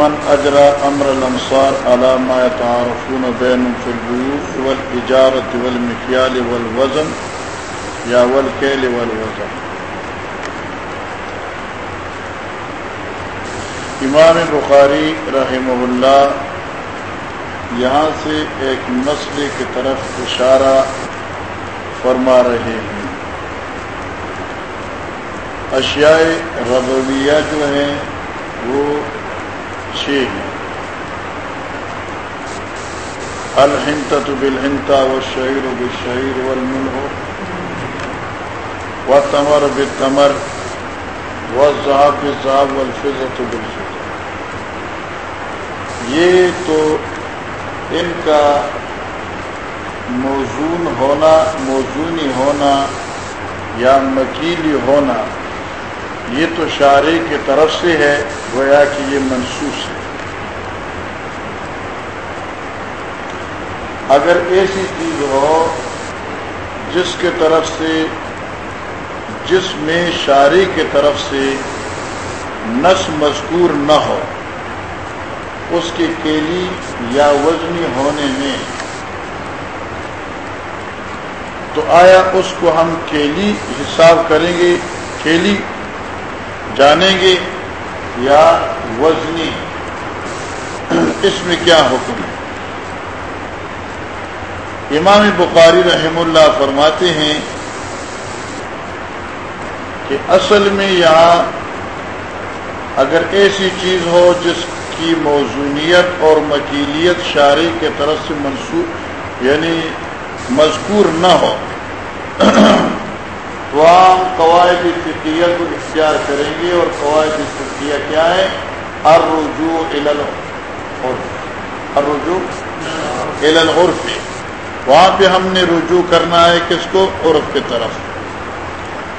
باب من اجرا امر الانصار على ما يتعارفون بينهم في البيوت والاجاره والمكيال والوزن یا والکیل والوزن. امام بخاری رحمہ اللہ یہاں سے ایک مسئلے کی طرف اشارہ فرما رہے ہیں۔ اشیاء ربویہ جو ہیں وہ چھ ہیں الحنت بالحنتا و شعیر و بشعیر ہو و تمر بتمر و ذاب ذاب والفضت بالفضت یہ تو ان کا موزون ہونا، موزونی ہونا یا مکیلی ہونا، یہ تو شاعری کی طرف سے ہے، گویا کہ یہ منسوس ہے۔ اگر ایسی چیز ہو جس کے طرف سے جس میں شاعری کی طرف سے نس مذکور نہ ہو، اس کی کیلی یا وزنی ہونے میں تو آیا اس کو ہم کیلی حساب کریں گے، کیلی جانیں گے یا وزنی۔ اس میں کیا حکم ہے؟ امام بخاری رحم اللہ فرماتے ہیں کہ اصل میں یہاں اگر ایسی چیز ہو جس کی موزونیت اور مکیلیت شاعری کے طرف سے منسوخ یعنی مذکور نہ ہو، تو ہم قواعد فقیہ کو اختیار کریں گے۔ اور قواعد فقیہ کیا ہے؟ الرجوع الرجوع العرف۔ وہاں پہ ہم نے رجوع کرنا ہے کس کو؟ عرف کی طرف۔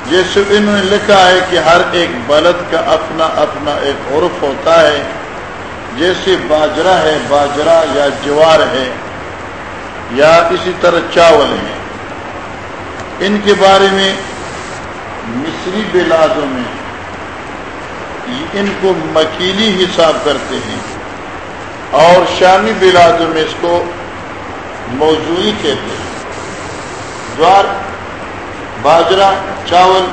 جیسے انہوں نے لکھا ہے کہ ہر ایک بلد کا اپنا اپنا ایک عرف ہوتا ہے۔ جیسے باجرا ہے باجرا یا جوار ہے یا اسی طرح چاول ہے۔ ان کے بارے میں مصری بلادوں میں ان کو مکیلی حساب کرتے ہیں اور شامی بلادوں میں اس کو موضوعی کہتے ہیں۔ جوار باجرا چاول،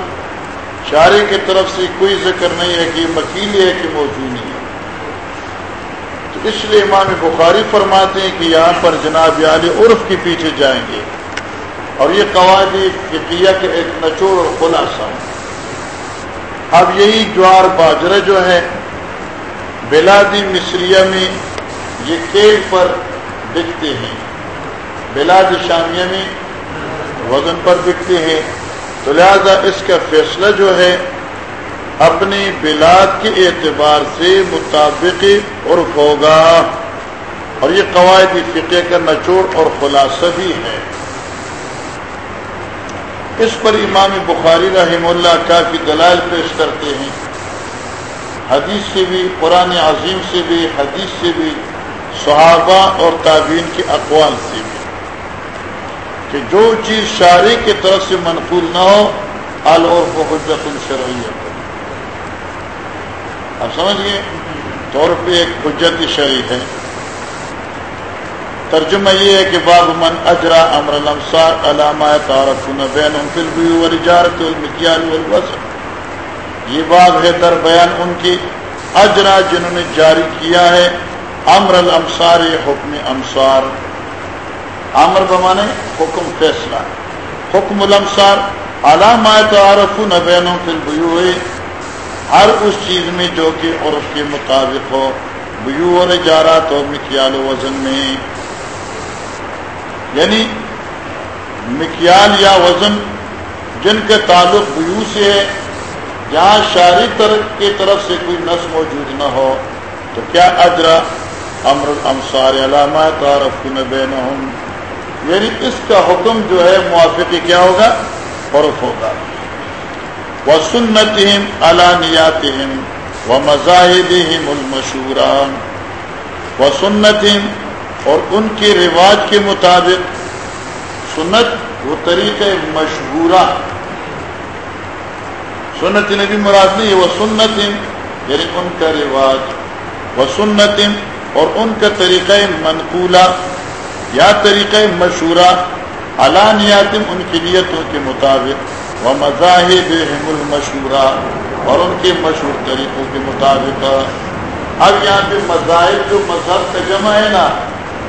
چارے کی طرف سے کوئی ذکر نہیں ہے کہ مکیلی ہے کہ موضوع نہیں ہے۔ تو اس لیے امام بخاری فرماتے ہیں کہ یہاں پر جناب عالی عرف کے پیچھے جائیں گے۔ اور یہ قواعد فقیہ کے ایک نچوڑ اور خلاصہ اب یہی جوار، باجرہ جو ہے، بلادی مصریہ میں یہ کیل پر بکتے ہیں۔ بلاد شامیہ میں وزن پر بکتے ہیں، تو لہذا اس کا فیصلہ جو ہے، اپنی بلاد کے اعتبار سے مطابق عرف ہوگا۔ اور یہ قواعد فقہ کا نچوڑ اور خلاصہ بھی ہے۔ اس پر امام بخاری رحم اللہ کافی دلائل پیش کرتے ہیں۔ حدیث سے بھی، قرآن عظیم سے بھی، حدیث سے بھی، صحابہ اور تعبین کے اقوال سے بھی۔ کہ جو چیز شاعری کی طرف سے منقول نہ ہو العرف حجت الشرعیت اب سمجھئے، طور پہ ایک حجت شرعی ہے۔ ترجمہ یہ ہے کہ باب من اجرا امر الامصار علامہ تعارفون بینهم فی البیو والجارت والمکیال والوزن۔ یہ باب ہے در بیان ان کی اجرا جنہوں نے جاری کیا ہے، امر الامصار حکم امصار امر بمانے حکم فیصلہ حکم الامصار علامہ تعارفون بینهم فی ہر اس چیز میں جو کہ عرف کے مطابق ہو بیو والجارات اور مکیال وزن میں۔ یعنی مکیال یا وزن جن کے تعلق بیو سے ہے، جہاں شاعری طرف کی طرف سے کوئی نس موجود نہ ہو، تو کیا اجرا امر امسار علامات تعارف بینہم یعنی اس کا حکم جو ہے موافق کیا ہوگا؟ عرف ہوگا۔ وہ سنت علانیات و مذاہب المشوران و سنت اور ان کے رواج کے مطابق سنت وہ طریقہ مشہورہ۔ سنت نبی مراد نہیں وہ سنت یعنی ان کا رواج۔ و سنت اور ان کا طریقہ منقولہ۔ یا طریقہ مشورہ علانیات ان کی نیتوں کے مطابق وہ مذاہب المشورہ اور ان کے مشہور طریقوں کے مطابق۔ اب یہاں پہ مذاہب جو مذہب کا جمع ہے نا،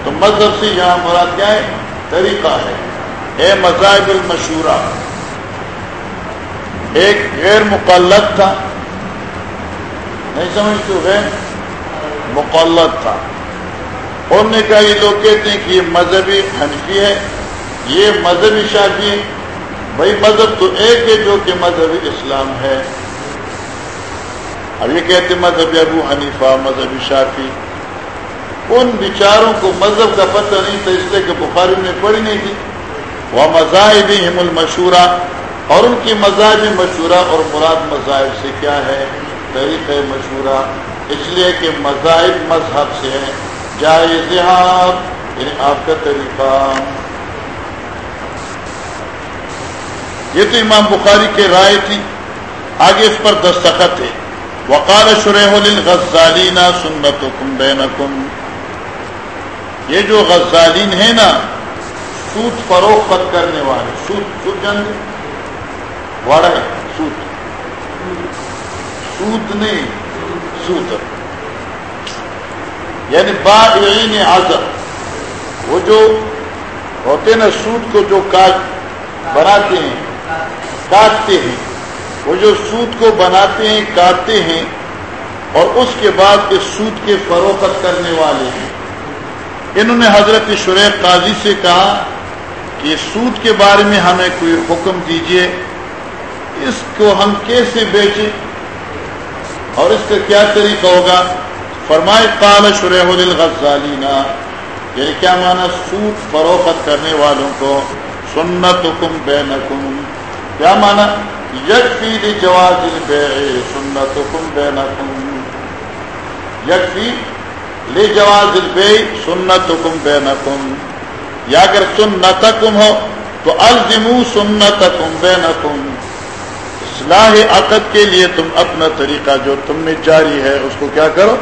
تو مذہب سے یہاں مراد کیا ہے؟ طریقہ ہے۔ اے مذاہب المشورہ، ایک غیر مقلد تھا۔ نہیں سمجھتے غیر مقلد تھا۔ انہوں نے کہا یہ لوگ کہتے ہیں کہ یہ مذہبی حنفی ہے یہ مذہبی شافی بھائی مذہب تو ایک ہے جو کہ مذہبی اسلام ہے۔ اب یہ کہتے مذہب ابو حنیفہ مذہبی شافی۔ ان بیچاروں کو مذہب کا پتہ نہیں تھا، اس لیے کہ بخاری میں پڑھی نہیں تھی۔ وہ مذاہب ہم المشورہ، اور ان کی مذاہب مشورہ اور مراد مذاہب سے کیا ہے؟ طریقہ مشورہ۔ اس لیے کہ مذاہب مذہب سے ہے جائز یعنی آپ کا طریقہ۔ یہ تو امام بخاری کے رائے تھی۔ آگے اس پر دستخط ہے۔ وقال شریح للغزالین سنتکم بینکم۔ یہ جو غزالین ہیں نا، سوت فروخت کرنے والے۔ سوت سوت جانتے واڑا ہے، سوت۔ سوت نہیں سوت۔ یعنی بائعین عذر وہ جو ہوتے نا سوت کو جو کاٹ، بناتے ہیں، کاٹتے ہیں۔ وہ جو سود کو بناتے ہیں، کاٹتے ہیں، اور اس کے بعد اس سود کے فروخت کرنے والے ہیں۔ انہوں نے حضرت شریف قاضی سے کہا کہ سود کے بارے میں ہمیں کوئی حکم دیجیے، اس کو ہم کیسے بیچیں؟ اور اس کا کیا طریقہ ہوگا؟ فرمائے، قال شریح الغزالینا یعنی کیا مانا سود فروخت کرنے والوں کو سنت حکم بینکم۔ کیا مانا یکفی لی جواز البیع سنتکم بینکم۔ یکفی لی جواز البیع سنتکم بینکم۔ یا اگر سنتکم ہو، تو الزمو سنتکم بینکم۔ اصلاح عقد کے لیے تم اپنا طریقہ جو تم نے جاری ہے، اس کو کیا کرو؟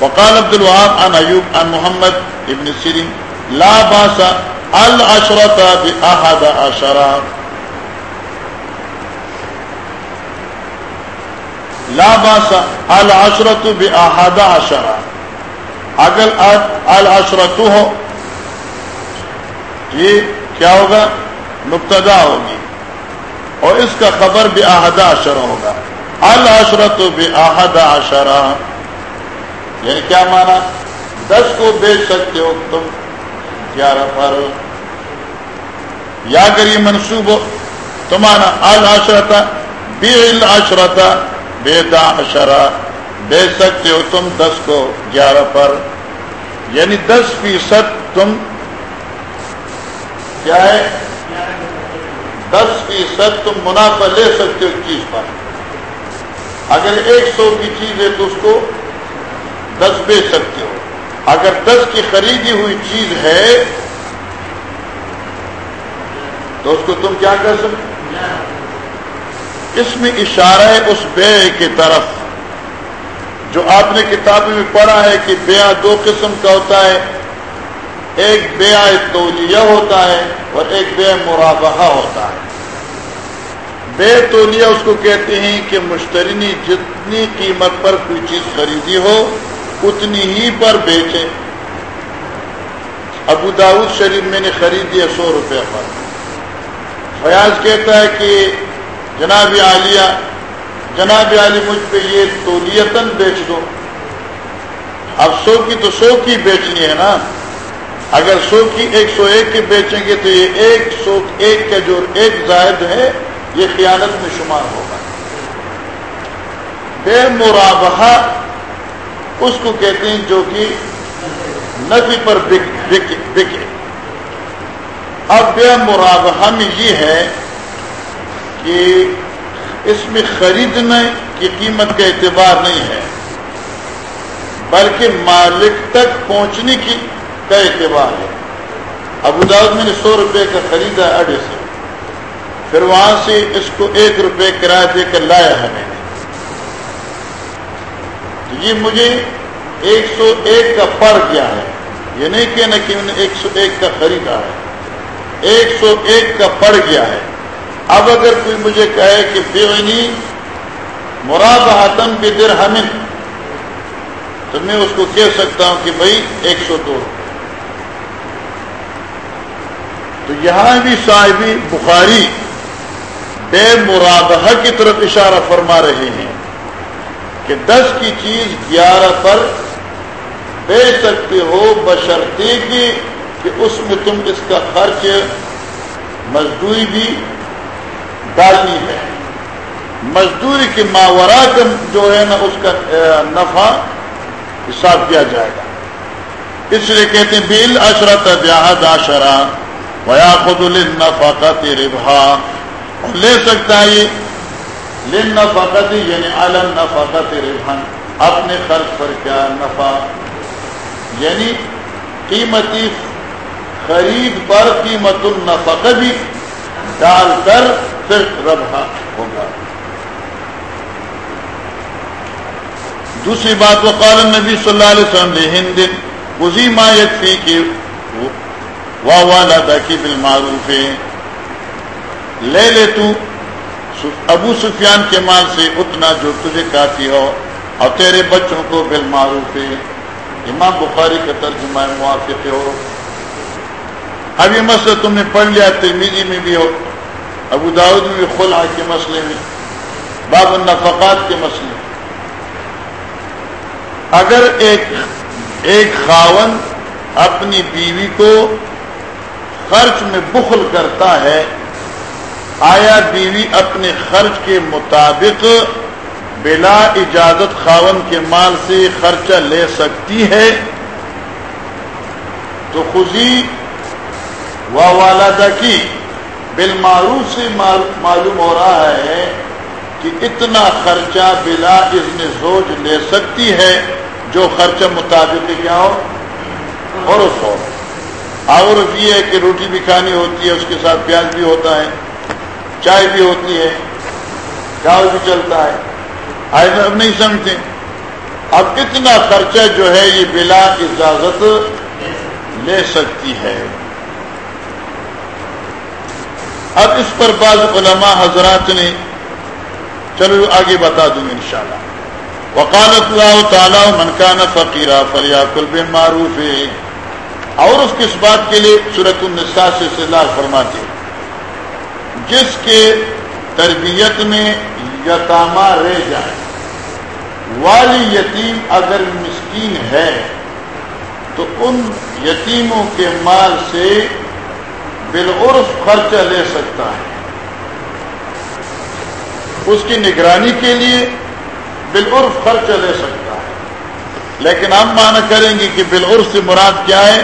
وقال عبد الوهاب عن ایوب عن محمد ابن سیرین لا باسا العشرت باحد عشرہ لا باسا العشرت باحد عشرہ اگر العشرت ہو، یہ کیا ہوگا؟ مبتدا ہوگی. اور اس کا خبر بھی احدہ عشرہ ہوگا. العشرت باحد عشرہ یعنی کیا مانا؟ دس کو بیچ سکتے ہو تم گیارہ پر۔ یا اگر یہ منصوب ہو۔ تمہارا الشرتا بے الشرتا بے داشرا دے سکتے ہو تم دس کو گیارہ پر۔ یعنی دس فیصد تم کیا ہے؟ دس فیصد تم منافع لے سکتے ہو چیز پر۔ اگر ایک سو کی چیز ہے تو اس کو دس بیچ سکتے ہو۔ اگر دس کی خریدی ہوئی چیز ہے، تو اس کو تم کیا کر سکتے اس میں اشارہ ہے اس بے کی طرف۔ جو آپ نے کتابیں میں پڑھا ہے کہ بیا دو قسم کا ہوتا ہے، ایک بیا تولیہ ہوتا ہے اور ایک بے مرابہ ہوتا ہے۔ بے تولیہ اس کو کہتے ہیں کہ مشتری نے جتنی قیمت پر کوئی چیز خریدی ہو اتنی ہی پر بیچے۔ ابو داود شریف میں نے خریدی ہے سو روپے پر۔ فیاض کہتا ہے کہ جناب عالیہ، جناب عالی مجھ پہ یہ تولیتن بیچ دو۔ اب سو کی تو سو کی بیچنی ہے نا۔ اگر سو کی ایک سو ایک کی بیچیں گے تو یہ ایک سو ایک کا جو ایک زائد ہے، یہ خیانت میں شمار ہوگا۔ بے مرابہ اس کو کہتے ہیں جو کہ نفی پر بکے۔ اب بے مرابہ میں یہ ہے کہ اس میں خریدنے کی قیمت کا اعتبار نہیں ہے، بلکہ مالک تک پہنچنے کی کا اعتبار ہے۔ ابو داود میں نے سو روپے کا خریدا اڈے سے، پھر وہاں سے اس کو ایک روپے کرایہ دے کر لایا ہے میں نے۔ یہ مجھے ایک سو ایک کا پڑ گیا ہے؟ یہ نہیں کہنا کہ انہیں ایک سو ایک کا خریدا ہے۔ ایک سو ایک کا پڑ گیا ہے۔ اب اگر کوئی مجھے کہے کہ بیونی مراد ہاتم کے در ہمن تو میں اس کو کہہ سکتا ہوں کہ بھائی ایک سو دو۔ تو یہاں بھی صاحبی بخاری بے مرادہ کی طرف اشارہ فرما رہے ہیں۔ کہ دس کی چیز گیارہ پر دے سکتے ہو بشرطے کی کہ اس میں تم اس کا خرچ مزدوری بھی ڈالنی ہے۔ مزدوری کے ماورا کا جو ہے نا، اس کا نفع حساب کیا جائے گا۔ اس لیے کہتے ہیں بل اشرت بیاحد آشرا ویا خود النفاقت ربحا لے سکتا ہے یہ لن یعنی علم نفاقت ربحان اپنے خرچ پر کیا نفع؟ یعنی قیمتی خرید پر قیمت النفق بھی ڈال کر پھر ربا ہوگا۔ دوسری بات وہ قال نبی صلی اللہ علیہ وسلم ہند اسی ما یکفی کی واہ والا کی بالمعروف۔ لے لے تو ابو سفیان کے مال سے اتنا جو تجھے کافی ہو، اور تیرے بچوں کو بالمعروف امام بخاری کا ترجمہ موافق ہو اب یہ مسئلہ تم نے پڑھ لیا ترمیزی میں بھی ہو، ابو داود میں بھی خلا کے مسئلے میں، باب النفقات کے مسئلے۔ اگر ایک ایک خاون اپنی بیوی کو خرچ میں بخل کرتا ہے آیا بیوی اپنے خرچ کے مطابق بلا اجازت خاون کے مال سے خرچہ لے سکتی ہے؟ تو خوشی و والدہ کی بالمعروف سے معلوم ہو رہا ہے کہ اتنا خرچہ بلا اذن زوج لے سکتی ہے، جو خرچہ مطابق کیا ہو؟ اور اس ہو اور یہ ہے کہ روٹی بھی کھانی ہوتی ہے، اس کے ساتھ پیاز بھی ہوتا ہے۔ چائے بھی ہوتی ہے چاول بھی چلتا ہے۔ اب نہیں سمجھتے۔ اب اتنا خرچہ جو ہے یہ بلا اجازت لے سکتی ہے۔ اب اس پر بعض علماء حضرات نے، چلو آگے بتا دوں ان شاء اللہ وکالت اللہ تعالیٰ منکانہ فقیرہ فلیا کل بے معروف ہے اور اس کس بات کے لیے صورت النساء سے فرماتے جس کے تربیت میں یتاما رہ جائے۔ والی یتیم اگر مسکین ہے، تو ان یتیموں کے مال سے بالعرف خرچہ لے سکتا ہے۔ اس کی نگرانی کے لیے بالعرف خرچہ لے سکتا ہے۔ لیکن ہم مانا کریں گے کہ بالعرف سے مراد کیا ہے؟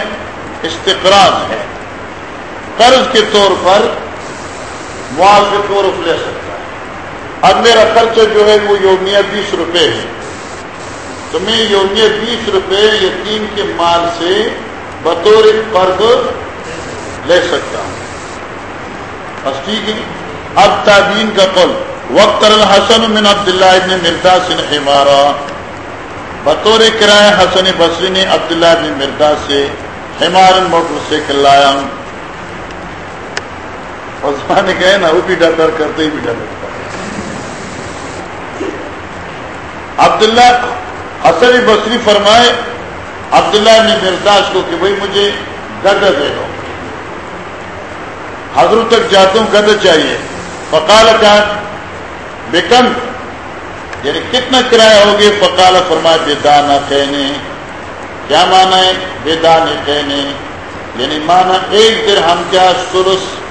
استقراض ہے۔ قرض کے طور پر معاوض عرف لے سکتا ہے۔ اب میرا خرچہ جو ہے وہ یومیہ بیس روپے ہے۔ تو میں یومیہ بیس روپے یتیم کے مال سے بطور قرض لے سکتا ہوں۔ بس ٹھیک ہے۔ اب تعبین کا قل وقت الحسن من عبداللہ ابن مردا سے ہمارا بطور کرایہ حسن بصری نے عبداللہ ابن مردا سے ہمارن موٹر سائیکل لایا۔ ہوں نے کہے نا، وہ بھی ڈر ڈر کرتے ہی بھی ڈر کرتا عبداللہ حسن بصری فرمائے، عبداللہ نے مرداس کو کہ بھائی مجھے گدا دے دو۔ حضرت تک جاتا ہوں گدا چاہیے۔ فقال کا، بیکم یعنی کتنا کرایہ ہوگی فقال فرمائے بے دانا کہنے۔ کیا مانا ہے؟ بے دانے کہنے۔ یعنی مانا ایک درہم کیا؟ سرس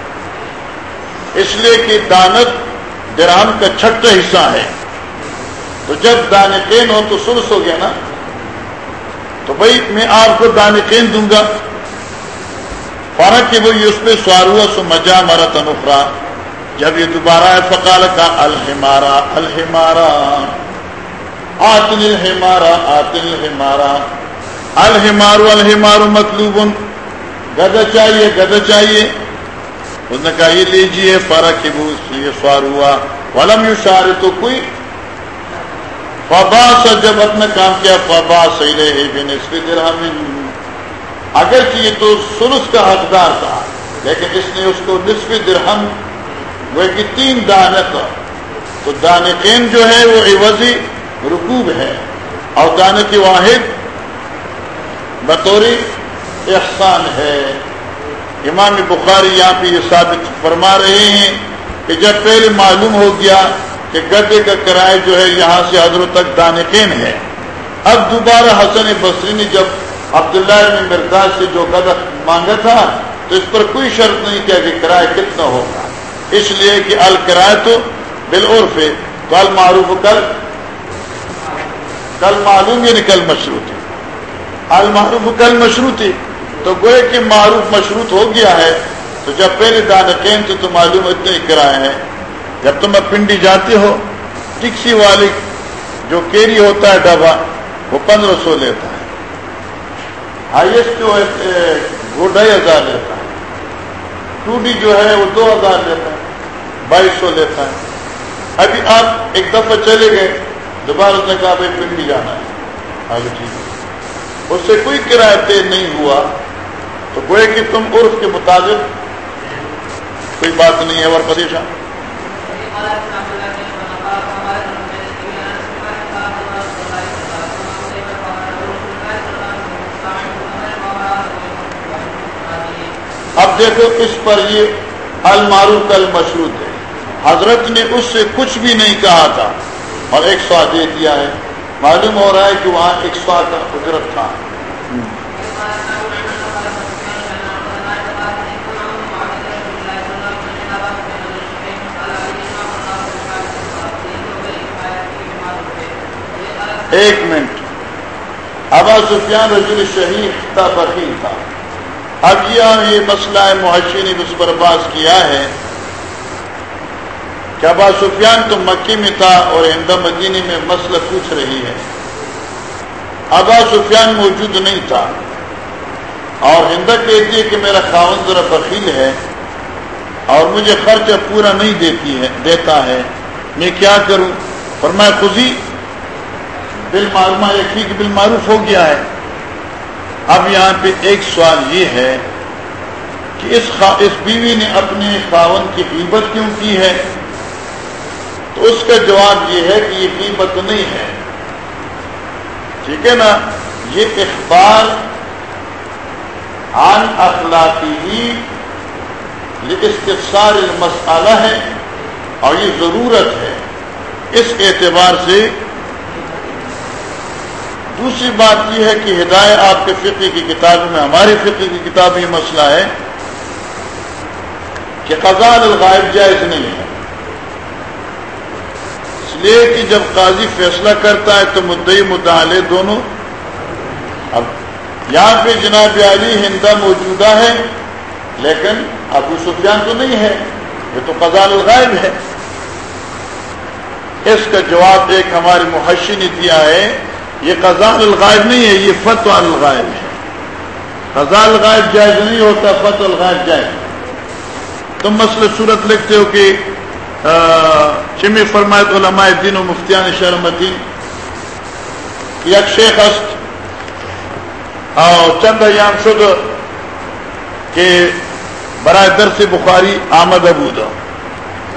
اس لیے کہ دانت درہم کا چھٹا حصہ ہے۔ تو جب دانقین ہو تو سرس ہو گیا نا۔ تو بھائی میں آپ کو دانقین دوں گا۔ فرق کہ وہی اس پہ سوار ہوا، سو مجا مرا تنخرا جب یہ دوبارہ ہے فقال کا الحمارا الحمارا۔ آتن الحمارا آتن الحمارا۔ الحمارو الحمارو مطلوب گدا چاہیے گدا چاہیے۔ اس نے کہا، یہ لیجیے فرق کہ یہ سوار ہوا۔ ولم یو شار تو کوئی فبا سے جب اپنا کام کیا فبا درہم۔ اگر یہ تو سلس کا حقدار تھا، لیکن اس نے اس کو نصف درہم، وہ کہ تین دانے کا تو دانے دانقین جو ہے، وہ عوضی رکوب ہے۔ اور دانے کی واحد بطوری احسان ہے۔ امام بخاری یہاں پہ یہ ثابت فرما رہے ہیں کہ جب پہلے معلوم ہو گیا کہ گڈے کا کرایہ جو ہے یہاں سے حضرت تک دانقین ہے۔ اب دوبارہ حسن بصری نے جب عبداللہ نے مرداز سے جو گدا مانگا تھا تو اس پر کوئی شرط نہیں کیا کہ کرایہ کتنا ہوگا۔ اس لیے کہ الکرایہ تو بالعرف ہے تو المعروف کل کل معلوم یعنی کل مشروط۔ المعروف کل مشروط تو گوئے کہ معروف مشروط ہو گیا ہے، تو جب پہلے دانقین تھے تو معلوم اتنے ہی کرائے ہیں۔ جب تم پنڈی جاتے ہو، ٹکسی والی جو کیری ہوتا ہے ڈبا وہ پندرہ سو لیتا ہے۔ ہائیسٹ جو ہے وہ ڈھائی ہزار لیتا ہے۔ ٹو ڈی جو ہے، وہ دو ہزار لیتا ہے۔ بائیس سو لیتا ہے۔ ابھی آپ ایک دفعہ چلے گئے، دوبارہ اس نے کہا بھائی پنڈی جانا ہے۔ آگے ٹھیک اس سے کوئی کرایہ طے نہیں ہوا۔ تو گوئے کہ تم عرف کے مطابق کوئی بات نہیں ہے اور پریشان؟ اب دیکھو اس پر یہ المعروف المشروط ہے۔ حضرت نے اس سے کچھ بھی نہیں کہا تھا، اور ایک سوا دے دیا ہے۔ معلوم ہو رہا ہے کہ وہاں ایک سوا کا قدرت تھا۔ ایک منٹ. ابا سفیان رجل شہید تھا بخیل تھا. اب یہ یہ مسئلہ ہے معاشی نے اس پر باز کیا ہے کہ ابا سفیان تو مکی میں تھا اور ہندا مدینی میں مسئلہ پوچھ رہی ہے. ابا سفیان موجود نہیں تھا. اور ہندا کہتی ہے کہ میرا خاون ذرا بخیل ہے اور مجھے خرچ پورا نہیں دیتی ہے دیتا ہے. میں کیا کروں؟ اور میں خوشی معلومہ ایک ہی بل معروف ہو گیا ہے۔ اب یہاں پہ ایک سوال یہ ہے کہ اس خا... اس بیوی نے اپنے خاون کی قیمت کیوں کی ہے؟ تو اس کا جواب یہ ہے کہ یہ قیمت نہیں ہے۔ ٹھیک ہے نا؟ یہ اخبار عن اخلاقی ہی استفسار المسئلہ ہے اور یہ ضرورت ہے۔ اس اعتبار سے دوسری بات یہ ہے کہ ہدایت آپ کے فقہ کی کتاب میں، ہماری فقہ کی کتاب یہ مسئلہ ہے کہ قزال الغائب جائز نہیں ہے۔ اس لیے کہ جب قاضی فیصلہ کرتا ہے تو مدعی مدعلے دونوں۔ اب یہاں پہ جناب علی ہندا موجودہ ہے، لیکن ابو سفیان تو نہیں ہے، یہ تو قزال الغائب ہے۔ اس کا جواب ایک ہماری محشی نے دیا ہے۔ یہ قزال الغائب نہیں ہے، یہ فتح الغائب ہے۔ قزال الغائب جائز نہیں ہوتا فتح الغائب جائز۔ تم مسئلہ صورت لکھتے ہو کہ چمی فرمایت علماء دین و مفتیان شرم یک شیخ است اور چند ایام شد کہ برائے درس بخاری آمد ابود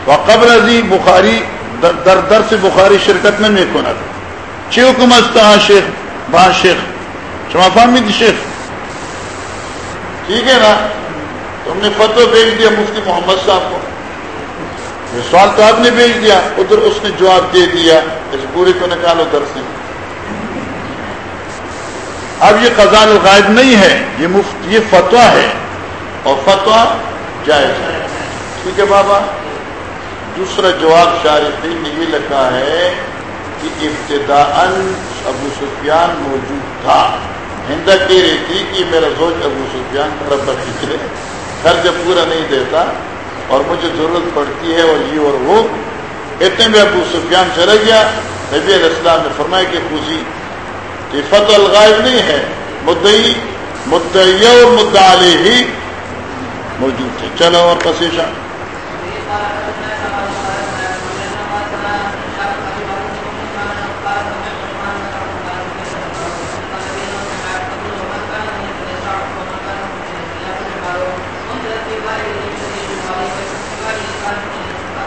و قبل ازی بخاری در درس بخاری شرکت میں میں کند۔ چی حکم استا شیخ؟ با شیخ. شما فهمید شیخ. ٹھیک ہے نا؟ تم نے فتو بھیج دیا مفتی محمد صاحب کو. یہ سوال تو آپ نے بھیج دیا، ادھر اس نے جواب دے دیا، اس پورے کو نکالو در سے اب یہ قزال الغائب نہیں ہے، یہ مفت، یہ فتوا ہے۔ اور فتوا جائز ہے۔ ٹھیک ہے بابا؟ دوسرا جواب شارفین نے یہ لکھا ہے کہ ابتدا ابو سفیان موجود تھا۔ ہندا کہہ رہی تھی کہ میرا سوچ ابو سفیان طرف پر کھچ خرچ پورا نہیں دیتا اور مجھے ضرورت پڑتی ہے اور یہ اور وہ۔ اتنے میں ابو سفیان چلا گیا۔ نبی علیہ السلام نے فرمایا کہ خوشی کہ فتح الغائب نہیں ہے، مدعی مدعی اور مدعا ہی موجود تھے۔ چلو اور کشیشہ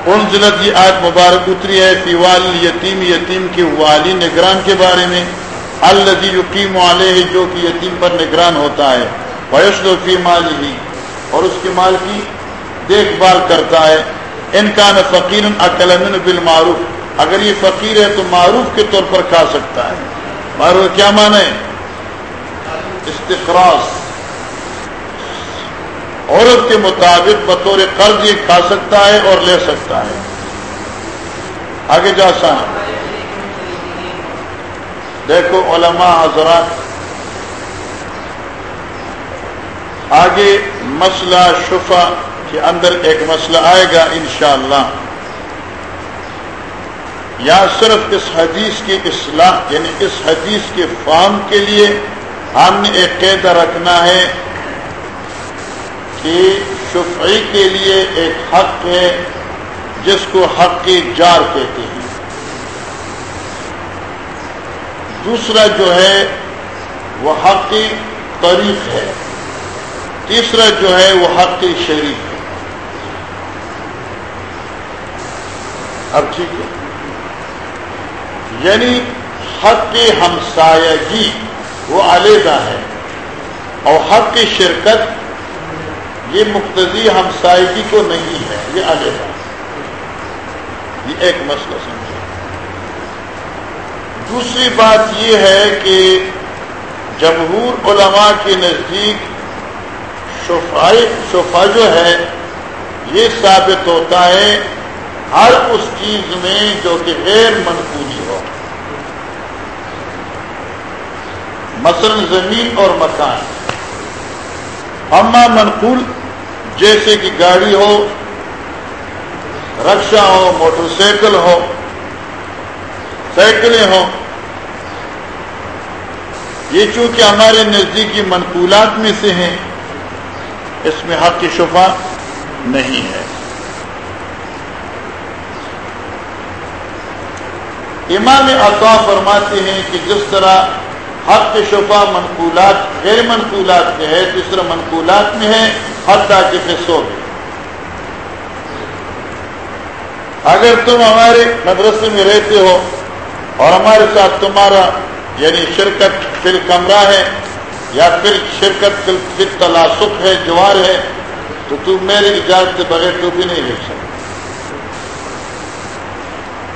ان یہ آج مبارک اتری ہے، فی وال یتیم یتیم کے والی نگران کے بارے میں۔ الدی یقین علیہ، جو کہ یتیم پر نگران ہوتا ہے۔ ویش فی مال ہی اور اس کے مال کی دیکھ بھال کرتا ہے۔ ان کا نہ فقیر اکلمن بالمعروف۔ اگر یہ فقیر ہے تو معروف کے طور پر کھا سکتا ہے۔ معروف کیا مانے استخراس عورت کے مطابق بطور قرض یہ کھا سکتا ہے اور لے سکتا ہے۔ آگے جا سا دیکھو علماء حضرات۔ آگے مسئلہ شفا کے اندر ایک مسئلہ آئے گا انشاءاللہ۔ یا صرف اس حدیث کی اصلاح یعنی اس حدیث کے فام کے لیے ہم نے ایک قیدا رکھنا ہے۔ کہ شفعی کے لیے ایک حق ہے، جس کو حق کی جار کہتے ہیں۔ دوسرا جو ہے، وہ حق کی طریق ہے۔ تیسرا جو ہے، وہ حق کی شریف ہے۔ اب ٹھیک ہے۔ یعنی حق کی ہمسایگی وہ علیحدہ ہے، اور حق کی شرکت یہ مقتضی ہمسائیگی کو نہیں ہے، یہ علیحدہ یہ ایک مسئلہ سمجھے دوسری بات یہ ہے کہ جمہور علماء کے نزدیک شفا جو ہے، یہ ثابت ہوتا ہے ہر اس چیز میں جو کہ غیر منقولی ہو۔ مثلا زمین اور مکان۔ اما منقول جیسے کہ گاڑی ہو رکشا ہو، موٹر سائیکل ہو، سائیکلیں ہوں۔ یہ چونکہ ہمارے نزدیکی منقولات میں سے ہیں، اس میں حق کی شفا نہیں ہے۔ امام عطا فرماتے ہیں کہ جس طرح حق شفا منقولات غیر منقولات میں ہے جس طرح منقولات میں ہے حتیٰ کے حصوں میں اگر تم ہمارے مدرسے میں رہتے ہو اور ہمارے ساتھ تمہارا یعنی شرکت فل کمرہ ہے، یا پھر شرکت فل تلاسک ہے، جوار ہے، تو تم میری اجازت کے بغیر تو بھی نہیں لکھ سکتے۔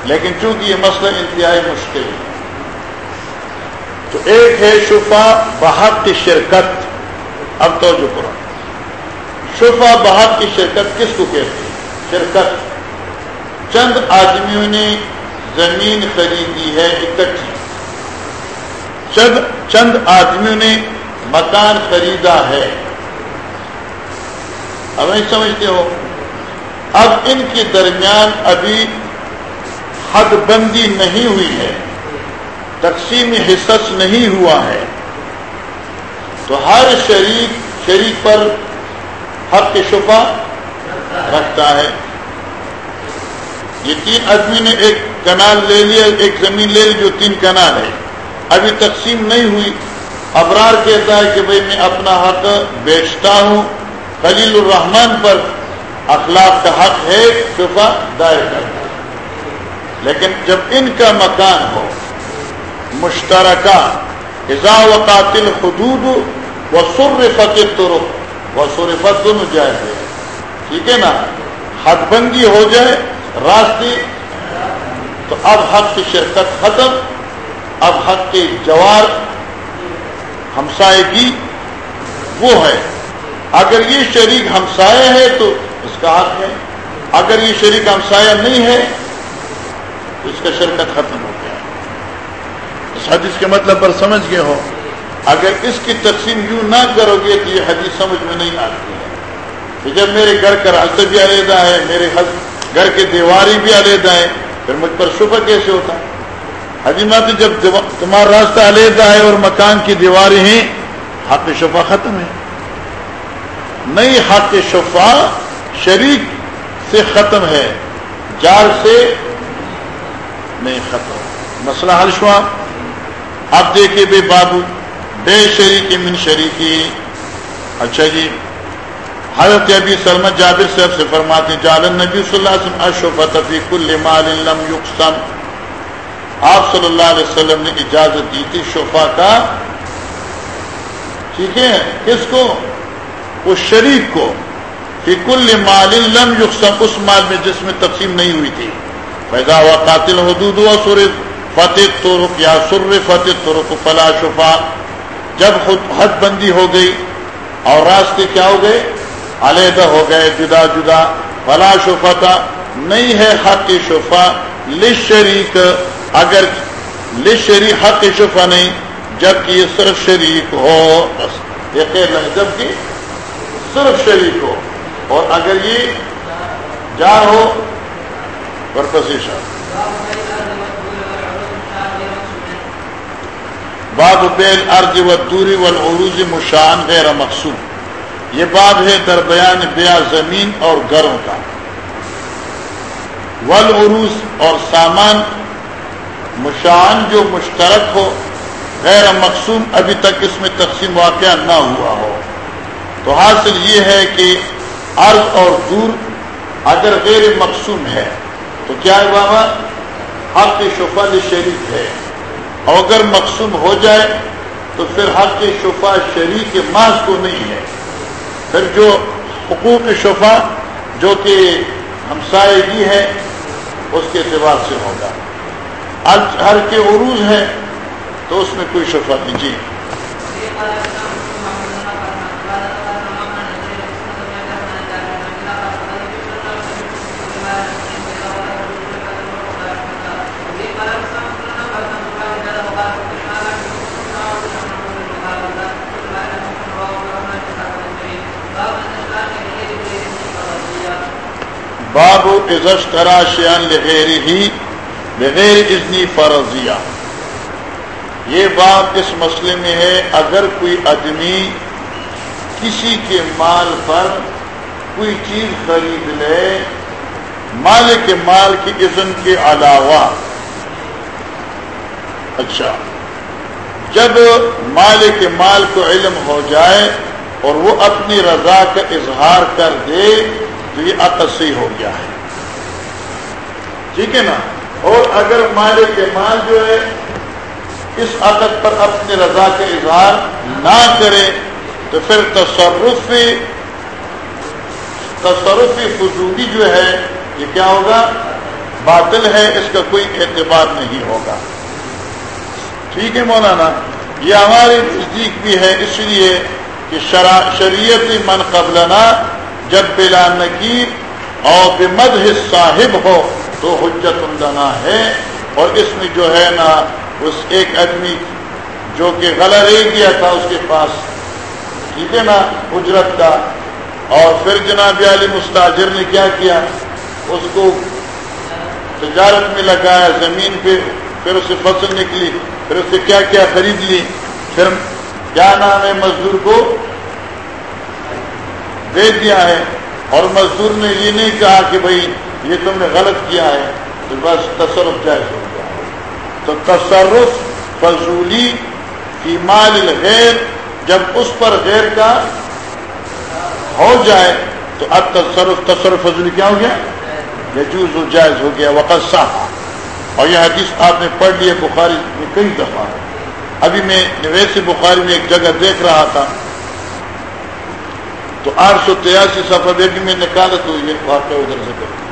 لیکن چونکہ یہ مسئلہ انتہائی مشکل ہے تو ایک ہے شفا بحق کی شرکت. اب تو جو پورا شفا بحق کی شرکت کس کو کہتے ہیں؟ شرکت. چند آدمیوں نے زمین خریدی ہے اکٹھی. چند چند آدمیوں نے مکان خریدا ہے. اب نہیں سمجھتے ہو. اب ان کے درمیان ابھی حد بندی نہیں ہوئی ہے. تقسیم حصص نہیں ہوا ہے۔ تو ہر شریک شریک پر حق شفا رکھتا ہے۔ یہ تین آدمی نے ایک کنال لے لیا، ایک زمین لے لی جو تین کنال ہے۔ ابھی تقسیم نہیں ہوئی۔ ابرار کہتا ہے کہ بھائی میں اپنا حق بیچتا ہوں۔ خلیل الرحمان پر اخلاق کا حق ہے، شفا دائر کرتا لیکن جب ان کا مکان ہو مشترکہ ازا و قاتل حدود و سر فتح و دونوں جائز ہے ٹھیک ہے نا؟ حد بندی ہو جائے، راستے، تو اب حق کی شرکت ختم، اب حق کے جوار، ہمسائے کی وہ ہے۔ اگر یہ شریک ہمسایہ ہے تو اس کا حق ہے، اگر یہ شریک ہمسایہ نہیں ہے تو اس کا شرکت ختم ہو اس حدیث کے مطلب پر سمجھ گئے ہو اگر اس کی تقسیم یوں نہ کرو گے تو یہ حدیث سمجھ میں نہیں آتی ہے۔ کہ جب میرے گھر کا راستہ بھی علیحدہ ہے میرے گھر کے دیواری بھی علیحدہ ہے پھر مجھ پر شبہ کیسے ہوتا؟ حجیمات جب تمہارا راستہ علیحدہ ہے اور مکان کی دیواری ہیں، حق شفا ختم ہے۔ نہیں حق شفا شریک سے ختم ہے، جار سے نہیں ختم۔ مسئلہ حل شوا۔ اب دیکھیے بے بابو، بے شریک من شریکی۔ اچھا جی حضرت ابی سلم جابر صاحب سے فرماتے جال نبی صلی اللہ علیہ وسلم اشفت فی کل مال لم یقسم۔ آپ صلی اللہ علیہ وسلم نے اجازت دی تھی شفا کا۔ ٹھیک ہے، کس کو؟ اس شریف کو۔ فی کل مال لم یقسم، اس مال میں جس میں تقسیم نہیں ہوئی تھی۔ پیدا ہوا قاتل حدود ہوا سر فتح ترک یا سر فتح ترک، فلا شفا جب خود حد بندی ہو گئی اور راستے کیا ہو گئے؟ علیحدہ ہو گئے، جدا جدا۔ فلا شفا نہیں ہے حق شفا لشریک اگر لشریک حق شفا نہیں جبکہ یہ صرف شریک ہو جبکہ صرف شریک ہو۔ اور اگر یہ جا ہو باب بیل ارض و دوری والعروض مشان غیر مقصود۔ یہ باب ہے درمیان بیا زمین اور گھروں کا۔ ول اور سامان مشان جو مشترک ہو، غیر مقصوم ابھی تک اس میں تقسیم واقعہ نہ ہوا ہو۔ تو حاصل یہ ہے کہ عرض اور دور اگر غیر مقصوم ہے، تو کیا ہے بابا؟ حق شفا شریک ہے۔ اور اگر مقصوم ہو جائے تو پھر حق شفا شریک ماس کو نہیں ہے۔ پھر جو حقوق شفا جو کہ ہمسائے ہے اس کے اعتبار سے ہوگا۔ ہر کے عروج ہے تو اس میں کوئی شفا نہیں۔ جی۔ باب ازشترا شیان لغیر ہی بغیر ازنی فرضیہ۔ یہ بات اس مسئلے میں ہے، اگر کوئی آدمی کسی کے مال پر کوئی چیز خرید لے، مال کے مال کی اذن کے علاوہ۔ اچھا جب مال کے مال کو علم ہو جائے اور وہ اپنی رضا کا اظہار کر دے، تو یہ عقد سے ہو گیا ہے۔ ٹھیک ہے نا؟ اور اگر مالک کے مال جو ہے، اس عقد پر اپنی رضا کا اظہار نہ کرے، تو پھر تصرفی تصرفی فضولی جو ہے، یہ کیا ہوگا؟ باطل ہے، اس کا کوئی اعتبار نہیں ہوگا۔ ٹھیک ہے مولانا؟ یہ ہماری نزدیک بھی ہے، اس لیے کہ شریعت من قبلنا جب بلا نکیر اور بمد صاحب ہو تو حجت الدنا ہے اور اس میں جو ہے نا، اس ایک آدمی جو کہ غلط رہ گیا تھا، اس کے پاس ٹھیک ہے نا اجرت کا اور پھر جناب علی مستاجر نے کیا کیا؟ اس کو تجارت میں لگایا، زمین پہ، پھر اسے فصل نکلی، پھر اسے کیا کیا خرید لی۔ پھر کیا نام ہے مزدور کو؟ دے دیا ہے۔ اور مزدور نے یہ نہیں کہا کہ بھائی یہ تم نے غلط کیا ہے، تو بس تصرف جائز ہو گیا۔ تو تصرف فضولی فی مال غیر جب اس پر غیر کا ہو جائے، تو اب تصرف تصرف فضولی کیا ہو گیا؟ یجوز و جائز ہو گیا وقت صاحب اور یہ حدیث آپ نے پڑھ لیا بخاری میں کئی دفعہ۔ ابھی میں ویسے بخاری میں ایک جگہ دیکھ رہا تھا۔ تو آٹھ سو تیاسی صفحہ بیٹی میں نکالا تو یہ واقعہ ادھر سے کرتا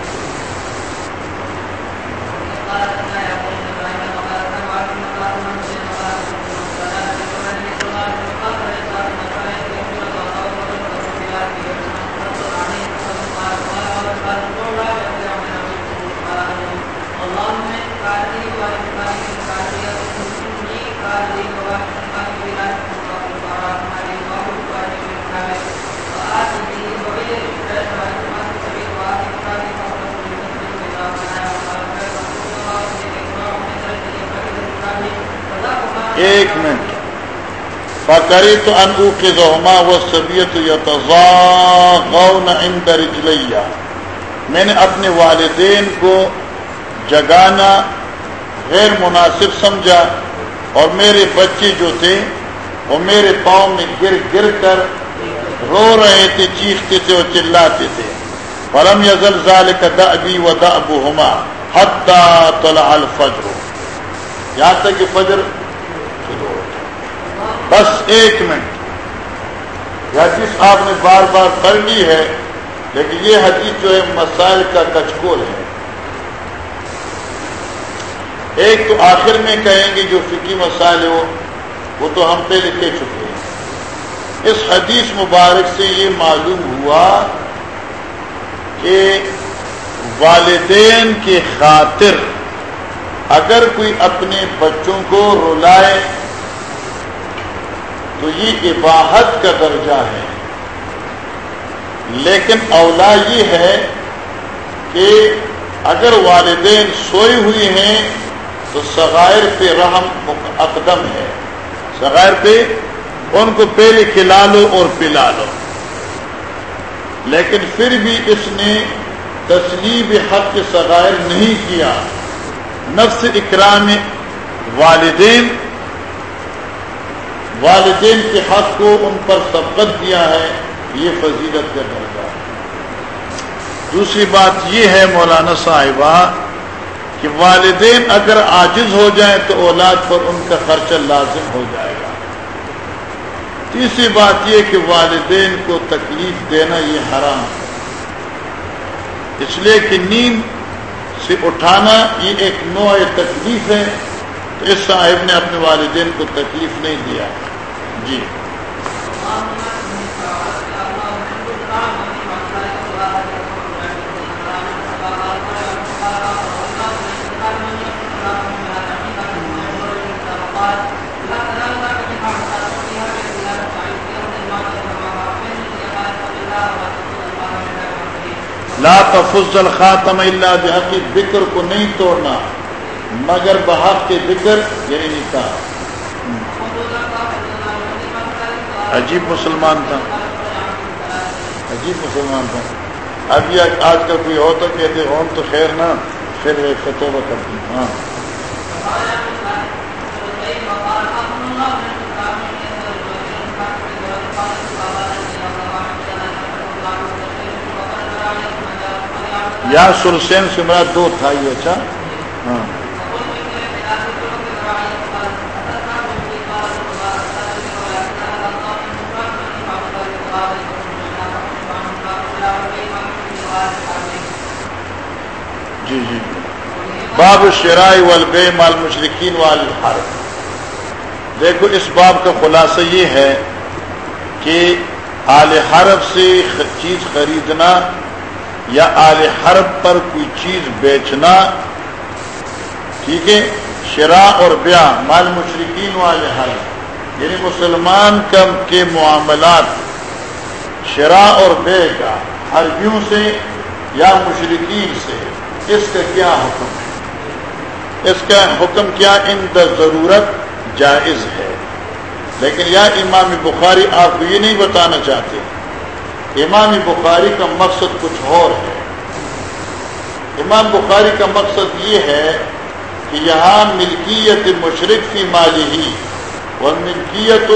فکری تو انو کے زما و سبیت رجلیا میں نے اپنے والدین کو جگانا غیر مناسب سمجھا اور میرے بچے جو تھے وہ میرے پاؤں میں گر گر کر رو رہے تھے، چیختے تھے اور چلاتے تھے۔ فلم یزل ظال کا دبی و دب ہوما حتا طلع الفجر۔ یہاں تک کہ فجر بس ایک منٹ۔ یہ حدیث آپ نے بار بار کر لی ہے، لیکن یہ حدیث جو ہے مسائل کا کچکول ہے۔ ایک تو آخر میں کہیں گے جو فکی مسائل ہو وہ تو ہم پہ لکھے چکے ہیں۔ اس حدیث مبارک سے یہ معلوم ہوا کہ والدین کی خاطر اگر کوئی اپنے بچوں کو رلائے تو یہ عباہت کا درجہ ہے۔ لیکن اولا یہ ہے کہ اگر والدین سوئے ہوئے ہیں تو سغائر پہ رحم اقدم ہے۔ سغائر پہ ان کو پہلے کھلا لو اور پلا لو لیکن پھر بھی اس نے تسلیب حق کے سغائر نہیں کیا۔ نفس اکرام والدین والدین کے حق کو ان پر سبقت دیا ہے، یہ فضیلت کا درجہ ہے۔ دوسری بات یہ ہے مولانا صاحبہ، کہ والدین اگر عاجز ہو جائیں تو اولاد پر ان کا خرچہ لازم ہو جائے گا۔ تیسری بات یہ کہ والدین کو تکلیف دینا یہ حرام ہے۔ اس لیے کہ نیند سے اٹھانا یہ ایک نوع تکلیف ہے، تو اس صاحب نے اپنے والدین کو تکلیف نہیں دیا۔ جی۔ لا تفز الخاتم اللہ بحقی بکر کو نہیں توڑنا، مگر بحق کے بکر یعنی نکاح۔ عجیب مسلمان تھا۔ عجیب مسلمان تھا۔ اب یہ آج کل کوئی ہو تو کہتے ہوں تو خیر نہ پھر فتوبہ کرتی ہاں۔ یا سرسین سے میرا دو تھا یہ اچھا؟ ہاں۔ جی جی۔ باب شرائی والبے مال مشرقین وال دیکھو، اس باب کا خلاصہ یہ ہے کہ آل حرف سے چیز خریدنا یا آل حرب پر کوئی چیز بیچنا، ٹھیک ہے شرا اور بیا مال مشرقین والے حرب۔ یعنی مسلمان کم کے معاملات شرا اور بے کا، حربیوں سے یا مشرقین سے۔ اس کا کیا حکم ہے اس کا حکم کیا ان ضرورت جائز ہے؟ لیکن یا امام بخاری آپ کو یہ نہیں بتانا چاہتے امام بخاری کا مقصد کچھ اور ہے۔ امام بخاری کا مقصد یہ ہے کہ یہاں ملکیت مشرق فی مالی ہی اور ملکیت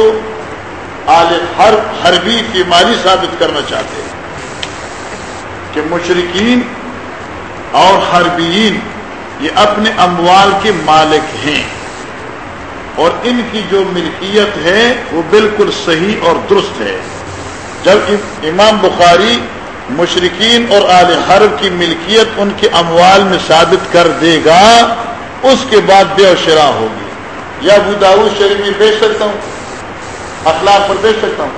حربی فی مالی ثابت کرنا چاہتے ہیں کہ مشرقین اور حربین یہ اپنے اموال کے مالک ہیں۔ اور ان کی جو ملکیت ہے، وہ بالکل صحیح اور درست ہے۔ جب امام بخاری مشرقین اور آل حرب کی ملکیت ان کے اموال میں ثابت کر دے گا، اس کے بعد بے شرا ہوگی۔ یا ابو داود شریف میں بیچ سکتا ہوں۔ اخلاق پر بیچ سکتا ہوں۔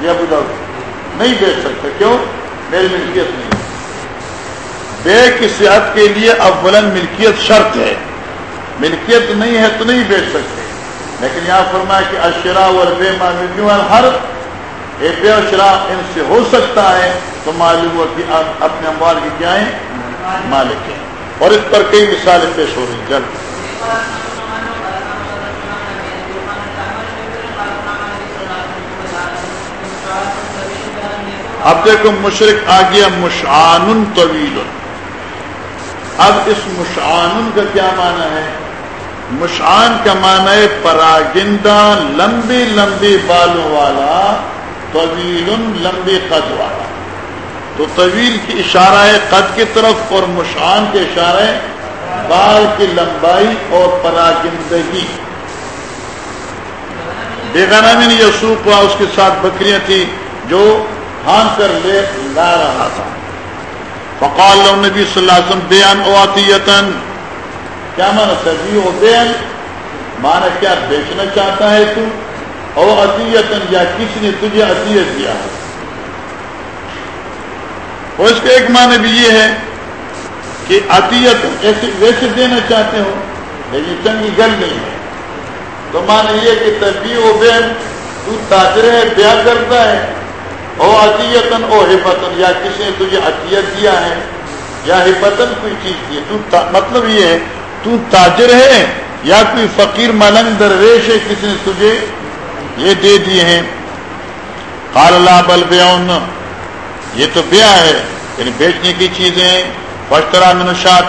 یا ابو داود نہیں بیچ سکتا، کیوں؟ میری ملکیت نہیں۔ بے کی صحت کے لیے اب ملکیت شرط ہے۔ ملکیت نہیں ہے تو نہیں بیچ سکتے۔ لیکن یہاں فرمایا کہ اشرا اور بے ماں ہر بے اشرا ان سے ہو سکتا ہے۔ تو معلوم ہوا کہ اپنے اموال کی کیا ہیں؟ مالک ہیں۔ اور اس پر کئی مثالیں پیش ہو رہی جلد۔ اب دیکھو مشرق آ گیا مشعن طویل۔ اب اس مشعن کا کیا معنی ہے؟ مشعان کا معنی ہے پراگندہ، لمبی لمبی بالوں والا طویل لمبے قد والا۔ تو طویل کی اشارہ ہے قد کی طرف اور مشان کے اشارہ بال کی لمبائی اور پراگندگی۔ بیگانہ میں یسوف ہوا اس کے ساتھ بکریاں تھی جو ہان کر لے لا رہا تھا۔ فقال نبی صلی اللہ علیہ وسلم بیان او عطیتن کیا مانا تبھی او بیان مانا کیا بیچنا چاہتا ہے تو؟ او عطیتن یا کس نے تجھے عطیت دیا؟ ہے اور اس کا ایک معنی بھی یہ ہے کہ عطیت ایسے ویسے دینا چاہتے ہو، لیکن چنگی گل نہیں ہے۔ تو مانا یہ کہ تبھی او بیان تو تاجر ہے بیا کرتا ہے۔ او عطیتن او حفتن یا کسی نے تجھے عطیت دیا ہے، یا حفتن کوئی چیز دی تو تا... مطلب یہ ہے، تو تاجر ہے یا کوئی فقیر ملنگ درویش ہے، کسی نے تجھے یہ دے دیے ہیں۔ قال اللہ، بل بیون یہ تو بیا ہے یعنی بیچنے کی چیزیں فشترا منشات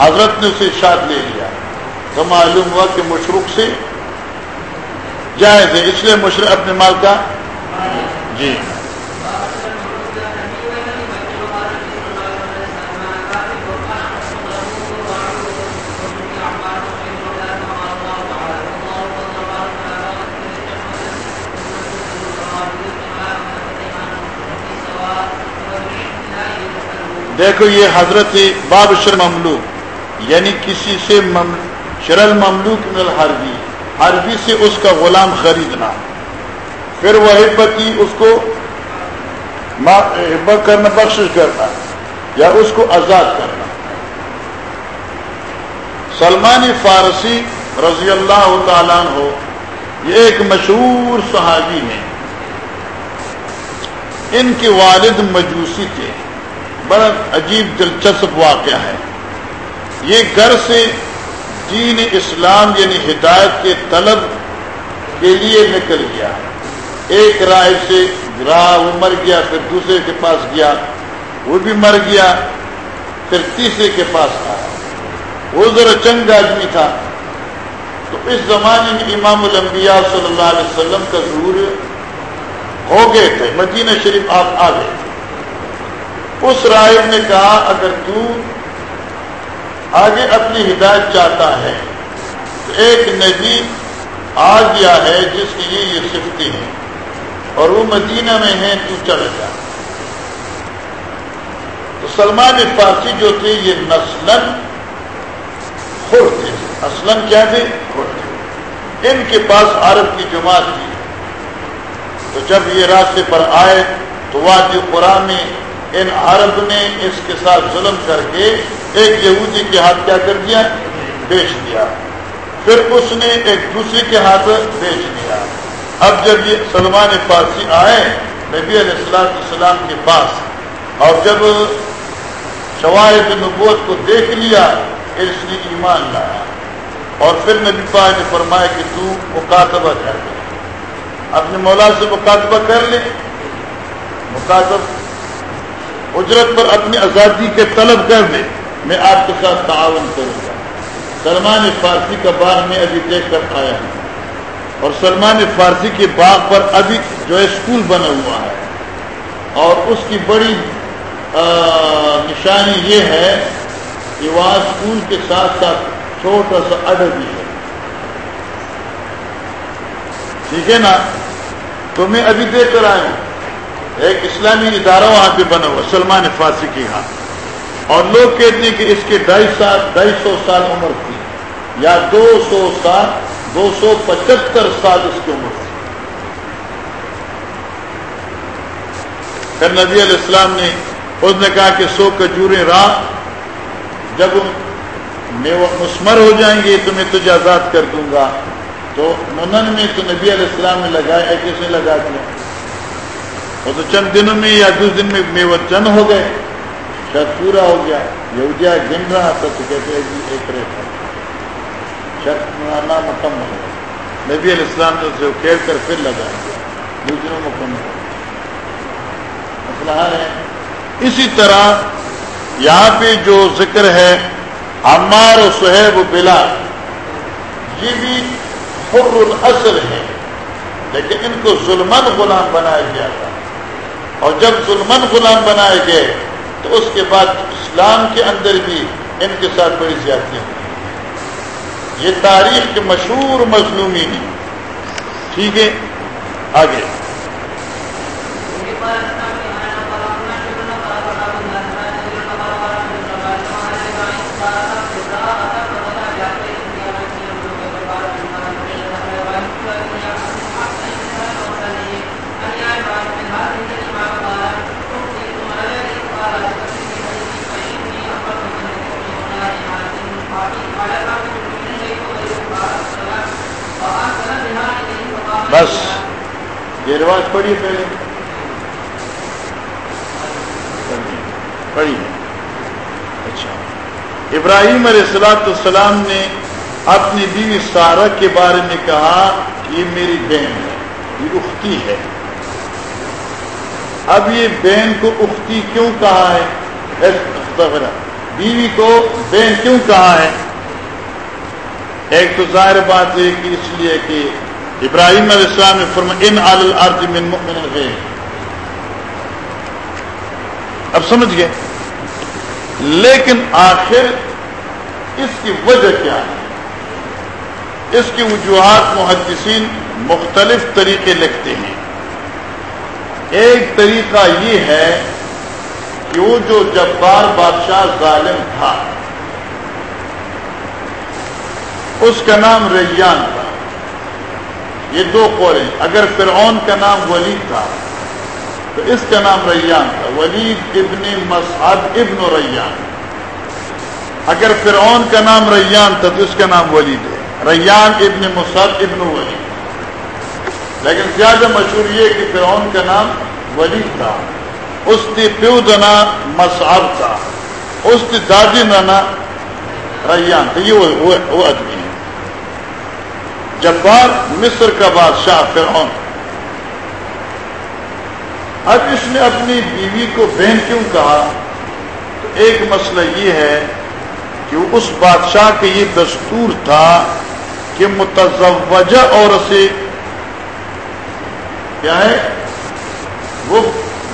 حضرت نے اسے شاد لے لیا۔ تو معلوم ہوا کہ مشرق سے جائز ہے، اس لیے مشرق اپنے مال کا جی۔ دیکھو یہ حضرت باب شر مملوک یعنی کسی سے مم شرل مملوک من الحربی، حربی سے اس کا غلام خریدنا۔ پھر وہ حبتی اس کو حبت کرنا بخش کرنا، یا اس کو آزاد کرنا۔ سلمان فارسی رضی اللہ تعالیٰ ہو یہ ایک مشہور صحابی ہیں۔ ان کے والد مجوسی تھے۔ بڑا عجیب دلچسپ واقعہ ہے۔ یہ گھر سے دین اسلام یعنی ہدایت کے طلب کے لیے نکل گیا۔ ایک رائے سے راہ وہ مر گیا، پھر دوسرے کے پاس گیا، وہ بھی مر گیا، پھر تیسرے کے پاس آیا۔ وہ ذرا چنگ آدمی تھا۔ تو اس زمانے میں امام الانبیاء صلی اللہ علیہ وسلم کا ظہور ہو گئے تھے۔ مدینہ شریف آپ آ گئے تھے۔ اس رائب نے کہا، اگر تو آگے اپنی ہدایت چاہتا ہے، تو ایک نبی آ گیا ہے جس کی یہ یہ سفتی ہے اور وہ مدینہ میں ہے تو چل جا تو سلمان فارسی جو تھے، یہ نسلن خور تھے۔ اسلم کیا تھے؟ خور تھے۔ ان کے پاس عرب کی جماعت تھی۔ تو جب یہ راستے پر آئے، تو وادی قرآن میں ان عرب نے اس کے ساتھ ظلم کر کے ایک یہودی کے ہاتھ کیا کر دیا؟ بیچ دیا۔ پھر اس نے ایک دوسرے کے ہاتھ بیچ دیا۔ اب جب یہ سلمان فارسی آئے، نبی علیہ السلام السلام کے پاس، اور جب شوائد نبوت کو دیکھ لیا، اس نے ایمان لایا۔ اور پھر نبی پا نے فرمایا کہ تو مکاتبہ کر لے۔ اپنے مولا سے مکاتبہ کر لے۔ مکاتب اجرت پر اپنی آزادی کے طلب کر دے میں آپ کے ساتھ تعاون کروں گا۔ سلمان فارسی کا باغ میں ابھی دیکھ کر آیا ہوں۔ اور سلمان فارسی کے باغ پر ابھی جو ہے اسکول بنا ہوا ہے۔ اور اس کی بڑی نشانی یہ ہے کہ وہاں اسکول کے ساتھ ساتھ چھوٹا سا اڈر بھی ہے۔ ٹھیک ہے نا؟ تو میں ابھی دیکھ کر آیا ہوں۔ ایک اسلامی ادارہ وہاں پہ بنا ہوا، سلمان فارسی کے یہاں۔ اور لوگ کہتے ہیں کہ اس کے ڈھائی سال، ڈھائی سو سال عمر تھی، یا دو سو سال، دو سو پچہتر سال اس کی عمر تھی۔ پھر نبی علیہ السلام نے، اس نے کہا کہ سو کجورے راہ، جب مسمر ہو جائیں گے تو میں تجھے آزاد کر دوں گا۔ تو منن میں تو نبی علیہ السلام نے لگایا، ایک اسے لگا دیا۔ وہ تو چند دنوں میں یا دو دن میں میوہ چند ہو گئے۔ شاید پورا ہو گیا۔ یہودیا گن رہا تھا تو کہتے ہیں جی ایک ریٹ شاید مکمل ہو گیا۔ نبی علیہ السلام نے اسے کھیل کر پھر لگا۔ دیا دوسروں مکمل ہو مسئلہ ہے۔ اسی طرح یہاں پہ جو ذکر ہے، عمار و سہیب بلا یہ بھی حر الاصل ہے۔ لیکن ان کو ظلمن غلام بنایا گیا تھا۔ اور جب ظلمن غلام بنائے گئے، تو اس کے بعد اسلام کے اندر بھی ان کے ساتھ بڑی زیادتی ہوئی۔ یہ تاریخ کے مشہور مظلومی ٹھیک ہے؟ آگے بس یہ رواج پڑھی پہلے؟ پڑھی اچھا۔ ابراہیم علیہ السلاۃ السلام نے اپنی بیوی سارا کے بارے میں کہا کہ یہ میری بہن ہے، یہ اختی ہے۔ اب یہ بہن کو اختی کیوں کہا ہے؟ بیوی کو بہن کیوں کہا ہے؟ ایک تو ظاہر بات ہے کہ اس لیے کہ ابراہیم علیہ السلام نے فرما ان الارض من مؤمن غیر. اب سمجھ گئے لیکن آخر اس کی وجہ کیا ہے؟ اس کی وجوہات محدثین مختلف طریقے لکھتے ہیں۔ ایک طریقہ یہ ہے کہ وہ جو جبار بادشاہ ظالم تھا، اس کا نام ریان تھا۔ یہ دو قول ہیں۔ اگر فرعون کا نام ولید تھا، تو اس کا نام ریان تھا۔ ولید ابن مسعد ابن ریان۔ اگر فرعون کا نام ریان تھا، تو اس کا نام ولید ہے۔ ریان ابن مسعد ابن ولید۔ لیکن زیادہ مشہور یہ کہ فرعون کا نام ولید تھا۔ اس کی پیو دنا مسعد تھا۔ اس کی دادی نانا ریان تھا۔ یہ وہ آدمی ہے۔ جبار مصر کا بادشاہ فرعون۔ اب اس نے اپنی بیوی کو بہن کیوں کہا؟ تو ایک مسئلہ یہ ہے کہ اس بادشاہ کے یہ دستور تھا کہ متزوجہ اور سے کیا ہے؟ وہ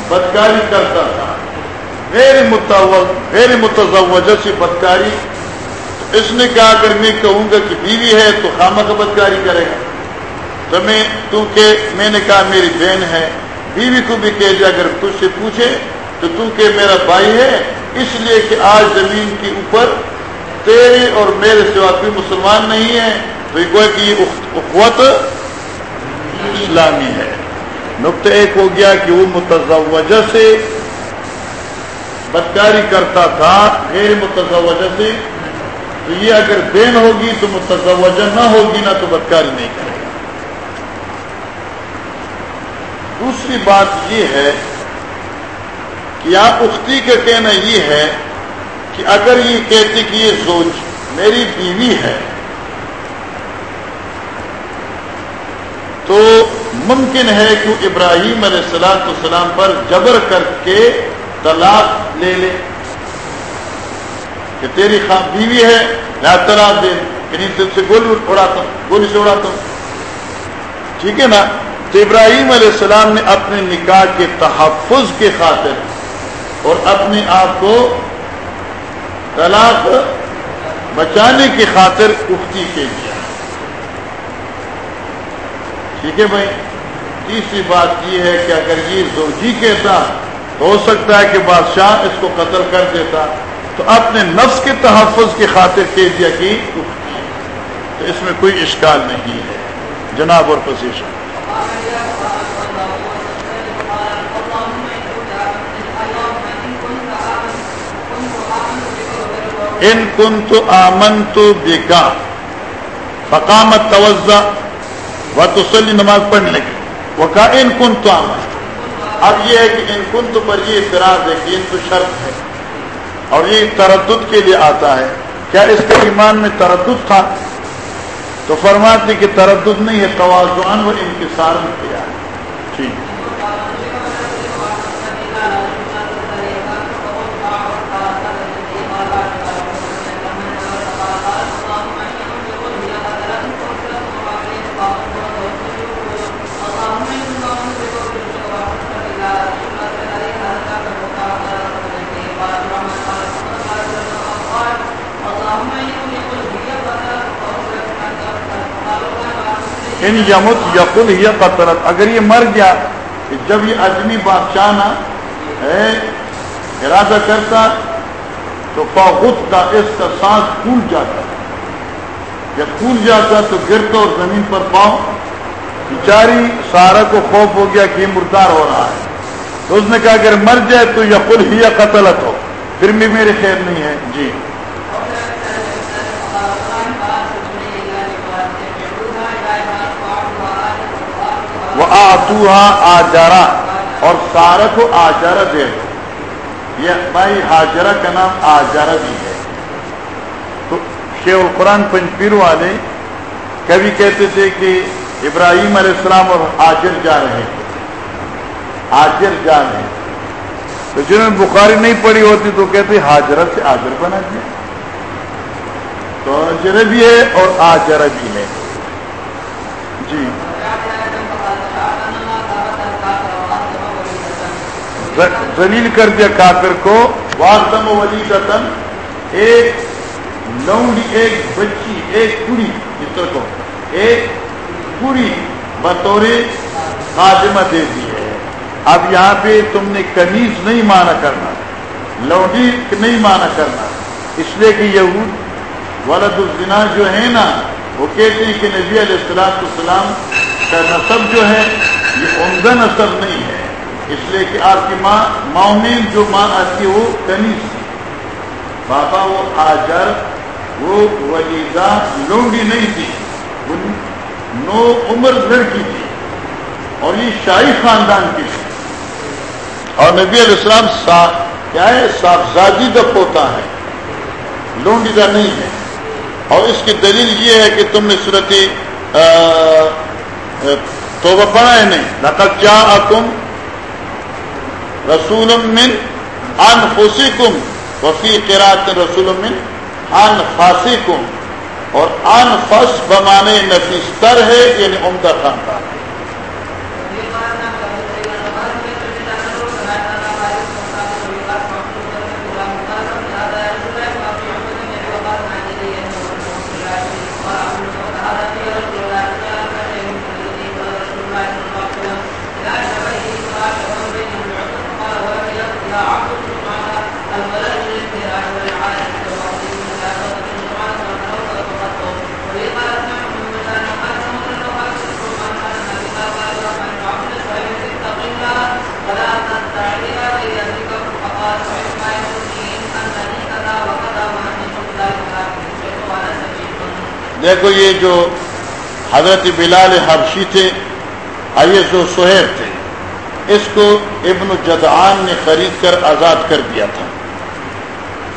بدکاری کرتا تھا۔ غیر غیر متزوجہ سے بدکاری اس نے کہا، اگر میں کہوں گا کہ بیوی ہے تو خامہ کا بدکاری کرے گا۔ تو میں کیونکہ میں نے کہا، میری بہن ہے، بیوی کو بھی کہہ دیا، اگر تجھ سے پوچھے تو تو کہ میرا بھائی ہے، اس لیے کہ آج زمین کے اوپر تیرے اور میرے سوا کوئی مسلمان نہیں ہے۔ تو یہ کہ یہ اخوت اسلامی ہے۔ نقطہ ایک ہو گیا کہ وہ متضوجہ سے بدکاری کرتا تھا، غیر متضوجہ سے تو یہ اگر بین ہوگی تو متوجہ نہ ہوگی، نہ تو بدکاری نہیں کرے گا دوسری بات یہ ہے کہ آپ اختی کا کہنا یہ ہے کہ اگر یہ کہتے کہ یہ سوچ میری بیوی ہے، تو ممکن ہے کہ ابراہیم علیہ السلام السلام پر جبر کر کے طلاق لے لے۔ کہ تیری خواہ بیوی ہے میں طلاق دے یعنی سے گولی اڑاتا ہوں گولی سے اڑاتا ہوں۔ ٹھیک ہے نا؟ تو ابراہیم علیہ السلام نے اپنے نکاح کے تحفظ کے خاطر اور اپنے آپ کو طلاق بچانے کی خاطر اختی کے لیا ٹھیک ہے بھائی؟ تیسری بات یہ ہے کہ اگر یہ زوجی کہتا، ہو سکتا ہے کہ بادشاہ اس کو قتل کر دیتا۔ تو اپنے نفس کے تحفظ کی خاطر کہہ دیا کہ تو اس میں کوئی اشکال نہیں ہے۔ جناب اور پوزیشن۔ ان کن تو آمن تو بیکا فقامت توجہ و تسلی نماز پڑھنے لگی وہ کہا ان کن تو آمن اب یہ ہے کہ ان کن تو پر یہ اعتراض ہے کہ ان تو شرط ہے۔ اور یہ تردد کے لیے آتا ہے۔ کیا اس کے ایمان میں تردد تھا؟ تو فرماتے کہ تردد نہیں ہے، توازن و انکسار میں کیا ہے۔ ٹھیک۔ ان یمت یقل یا قطرت اگر یہ مر گیا جب یہ آدمی بادشاہ نا ارادہ کرتا، تو پاخت کا اس کا سانس پھول جاتا۔ جب پھول جاتا، تو گرتا اور زمین پر پاؤں۔ بیچاری سارا کو خوف ہو گیا کہ یہ مردار ہو رہا ہے۔ تو اس نے کہا، اگر مر جائے تو یقل ہی یا قتلت ہو۔ پھر بھی میرے خیر نہیں ہے۔ جی۔ وہ آجارا اور سارا کو آجارا دے دو۔ یہ بھائی حاجرہ کا نام آجارا بھی ہے۔ تو شیخ القرآن پنجپیر والے کبھی کہتے تھے کہ ابراہیم علیہ السلام اور آجر جا رہے تھے آجر جا رہے تو جنہوں نے بخاری نہیں پڑی ہوتی تو کہتے حاجرت سے آجر بنا دیا۔ تو آجر بھی ہے اور آجر بھی ہے۔ جی۔ دلیل کر دیا کافر کو۔ واقدم ولی دتن ایک لونڈی ایک بچی، ایک کڑی متر کو۔ ایک پوری بطور خادمہ دے دی ہے۔ اب یہاں پہ تم نے کنیز نہیں مانا کرنا۔ لونڈی نہیں مانا کرنا۔ اس لیے کہ یہود ولد الزنا جو ہے نا، وہ کہتے ہیں کہ نبی علیہ السلام السلام کا نصب جو ہے، یہ عمدہ نصب نہیں اس لیے کہ آپ کی ماں مومن جو ماں آتی ہے وہ کنیز بابا وہ آجر، وہ ولیدہ لونڈی نہیں تھی نو عمر لڑکی تھی۔ اور یہ شاہی خاندان کی تھی اور نبی علیہ السلام سا، کیا ہے؟ صاحبزادی کا پوتا ہے۔ لونڈی کا نہیں ہے۔ اور اس کی دلیل یہ ہے کہ تم نے صورت توبہ پڑھا ہے نہیں؟ لقد کیا کم رسول من انفسکم، وفی قرات رسول من انفاسکم، اور انفس بمانے نفیستر ہے یعنی عمدہ خاندان۔ ہے دیکھو یہ جو حضرت بلال حبشی تھے آئیے جو سہیب تھے، اس کو ابن جدعان نے خرید کر آزاد کر دیا تھا۔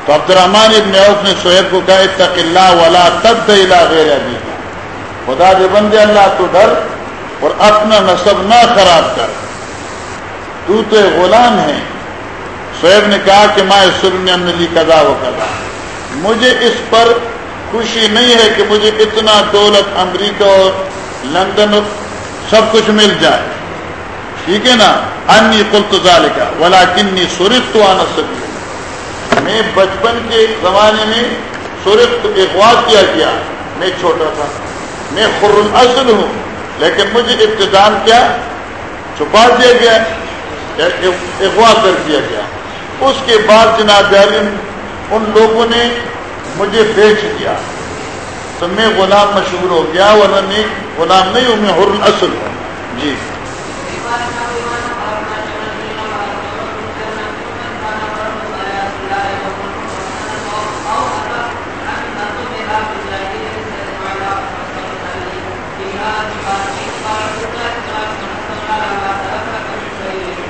تو عبد الرحمان ابن عوف نے سہیب کو کہا، اتق اللہ ولا تب غیر ابھی خدا دے بندے، اللہ تو ڈر اور اپنا نصب نہ خراب کر۔ تو تو غلام ہے سہیب نے کہا کہ ماں سرن علی کدا و کدا مجھے اس پر خوشی نہیں ہے کہ مجھے اتنا دولت امریکہ اور لندن سب کچھ مل جائے۔ ٹھیک ہے نا؟ انی قلت ذالکا ولیکنی سرخت تو آنا سکی میں بچپن کے زمانے میں سرخت اغوا کیا گیا۔ میں چھوٹا تھا۔ میں خر الاصل ہوں، لیکن مجھے ابتدان کیا؟ چھپا دیا گیا اغوا کر دیا گیا۔ اس کے بعد جناب ان لوگوں نے مجھے بیچ دیا تو میں غلام مشہور ہو گیا، ورنہ میں غلام نہیں ہوں، میں حر اصل ہوں۔ جی۔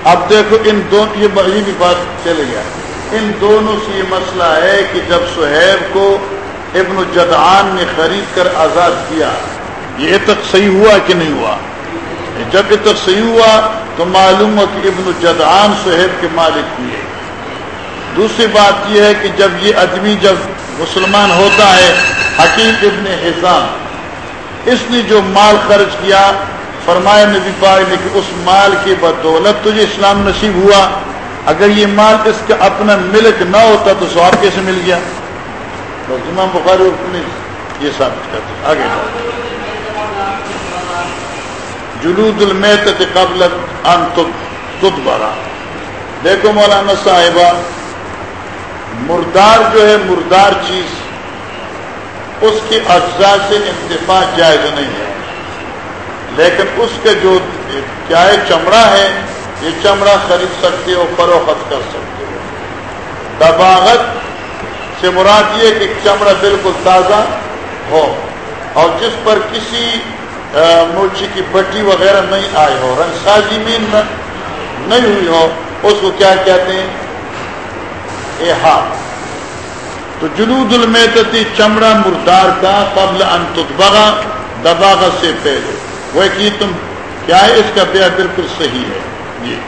اب دیکھو، ان دونوں یہ بھی بات چلے گیا ان دونوں سے یہ مسئلہ ہے کہ جب سہیب کو ابن جدعان نے خرید کر آزاد کیا، یہ تک صحیح ہوا کہ نہیں ہوا؟ جب یہ تک صحیح ہوا تو معلوم ہو کہ ابن جدعان سہیب کے مالک ہوئے۔ دوسری بات یہ ہے کہ جب یہ آدمی جب مسلمان ہوتا ہے حکیم ابن حسام اس نے جو مال خرچ کیا، فرمایا نبی پاک نے کہ اس مال کی بدولت تجھے اسلام نصیب ہوا۔ اگر یہ مال اس کا اپنا ملک نہ ہوتا تو سواب کیسے مل گیا؟ بس امام بخاری یہ ثابت کرتے آگے۔ جلود المیت قبل ان تد دیکھو مولانا صاحبہ، مردار جو ہے، مردار چیز، اس کی اجزاء سے انتفاع جائز نہیں ہے۔ لیکن اس کے جو کیا ہے، چمڑا ہے یہ چمڑا خرید سکتے ہو، فروخت کر سکتے ہو۔ دباغت سے مراد یہ کہ چمڑا بالکل تازہ ہو اور جس پر کسی مرچی کی پٹی وغیرہ نہیں آئی ہو، رنگ سازی میں نہیں ہوئی ہو، اس کو کیا کہتے ہیں؟ اے ہاں تو جلود المیتتی چمڑا مردار کا قبل انتبغا دباغ سے پہلے۔ وہ کہ تم، کیا ہے؟ اس کا بیع بالکل صحیح ہے۔ جی۔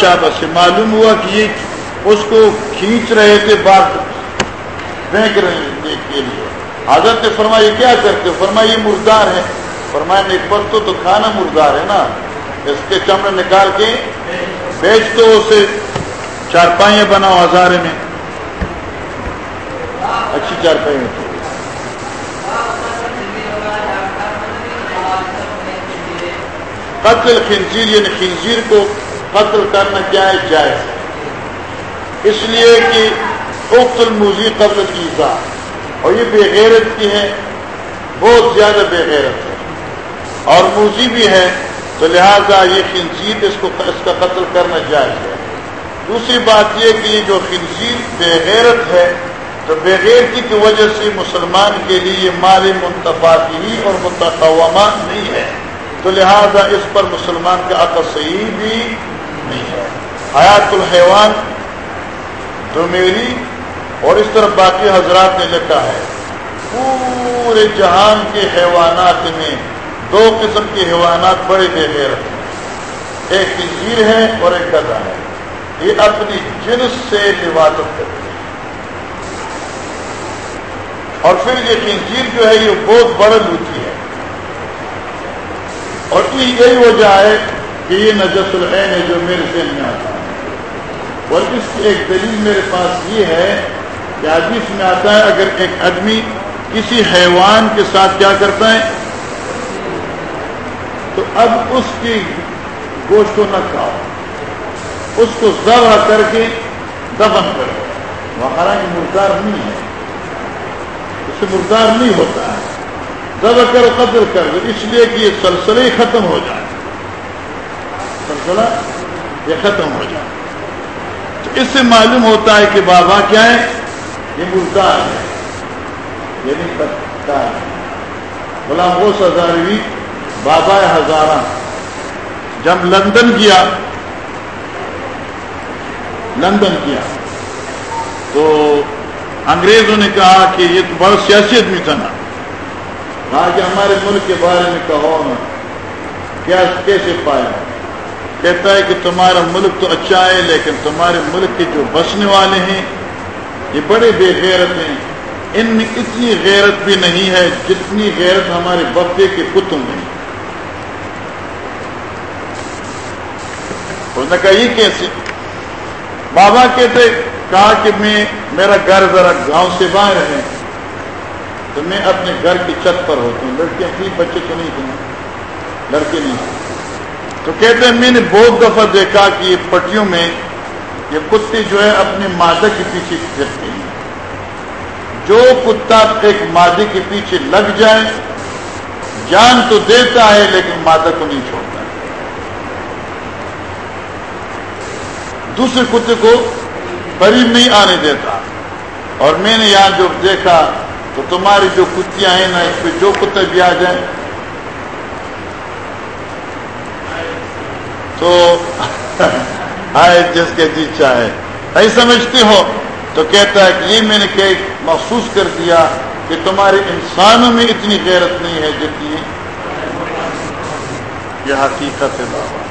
شابہ سے معلوم ہوا کہ یہ اس کو کھینچ رہے تھے بات پھینک رہے کے لیے۔ حضرت نے فرمایا کیا کرتے فرمایا، یہ مردار ہے فرمایا ایک پر تو کھانا مردار ہے نا۔ اس کے چمڑے نکال کے بیچ تو اسے۔ چارپائیاں بناؤ ہزارے میں۔ اچھی چارپائی قتل خنزیر یعنی خنزیر کو قتل کرنا کیا ہے جائز۔ اس لیے کہ اخت الموزی قتل کی اور یہ بے غیرت کی ہے، بہت زیادہ بے غیرت ہے۔ اور موزی بھی ہے، تو لہذا یہ خنزیر اس کو اس کا قتل کرنا جائز ہے۔ دوسری بات یہ کہ یہ جو خنزیر بے غیرت ہے، تو بے غیرتی کی وجہ سے مسلمان کے لیے یہ مال منتفاقی اور متقوامات نہیں ہے۔ تو لہذا اس پر مسلمان کا عقل صحیح بھی نہیں ہے۔ حیات الحیوان تو میری اور اس طرح باقی حضرات نے لکھا ہے۔ پورے جہان کے حیوانات میں دو قسم کے حیوانات بڑے بے غیرت ہیں۔ ایک خنزیر ہے اور ایک گدا ہے۔ یہ اپنی جنس سے حفاظت کرتے ہیں۔ اور پھر یہ خنزیر جو ہے یہ بہت بڑا لوچی ہے۔ اور یہی وجہ ہے کہ یہ نجس العین ہے جو میرے ذہن میں آتا ہے۔ اور اس کی ایک دلیل میرے پاس یہ ہے کہ حدیث میں آتا ہے، اگر ایک آدمی کسی حیوان کے ساتھ کیا کرتا ہے، تو اب اس کی گوشت کو نہ کھاؤ۔ اس کو ذبح کر کے دفن کرو وہ حالانکہ مردار نہیں ہے۔ اس سے مردار نہیں ہوتا ہے۔ ذبح کر قدر کر دو اس لیے کہ یہ سلسلے ختم ہو جائے۔ سلسلہ یہ ختم ہو جائے۔ تو اس سے معلوم ہوتا ہے کہ بابا کیا ہے یہ مردار ہے یعنی غلام غوث ہزاروی بابا ہزارہ۔ جب لندن کیا لندن کیا۔ تو انگریزوں نے کہا کہ یہ تو بڑا سیاسی آدمی تھا نا۔ کہا کہ ہمارے ملک کے بارے میں کہو نا۔ کیا کیسے پایا کہتا ہے کہ تمہارا ملک تو اچھا ہے، لیکن تمہارے ملک کے جو بسنے والے ہیں، یہ بڑے بے غیرت ہیں۔ ان میں اتنی غیرت بھی نہیں ہے جتنی غیرت ہمارے بپے کے کتوں میں۔ کہا یہ کیسے؟ بابا کہتے، کہا کہ میں، میرا گھر ذرا گاؤں سے باہر ہے۔ تو میں اپنے گھر کی چھت پر ہوتا ہوں۔ لڑکیاں تھی بچے تو نہیں تھے لڑکے نہیں۔ تو کہتے ہیں میں نے بہت دفعہ دیکھا کہ یہ پٹیوں میں یہ کتے جو ہے اپنے مادہ کے پیچھے پھرتے ہیں۔ جو کتا ایک مادے کے پیچھے لگ جائے، جان تو دیتا ہے لیکن مادہ کو نہیں چھوڑتا۔ دوسرے کتے کو قریب نہیں آنے دیتا۔ اور میں نے یہاں جو دیکھا تو تمہاری جو کتیاں ہیں نا، اس پہ جو کتے بھی آ جائیں تو آئے جس کے جی چاہے۔ نہیں سمجھتے ہو؟ تو کہتا ہے کہ یہ میں نے کہ محسوس کر دیا کہ تمہارے انسانوں میں اتنی غیرت نہیں ہے جتنی یہ حقیقت ہے بابا۔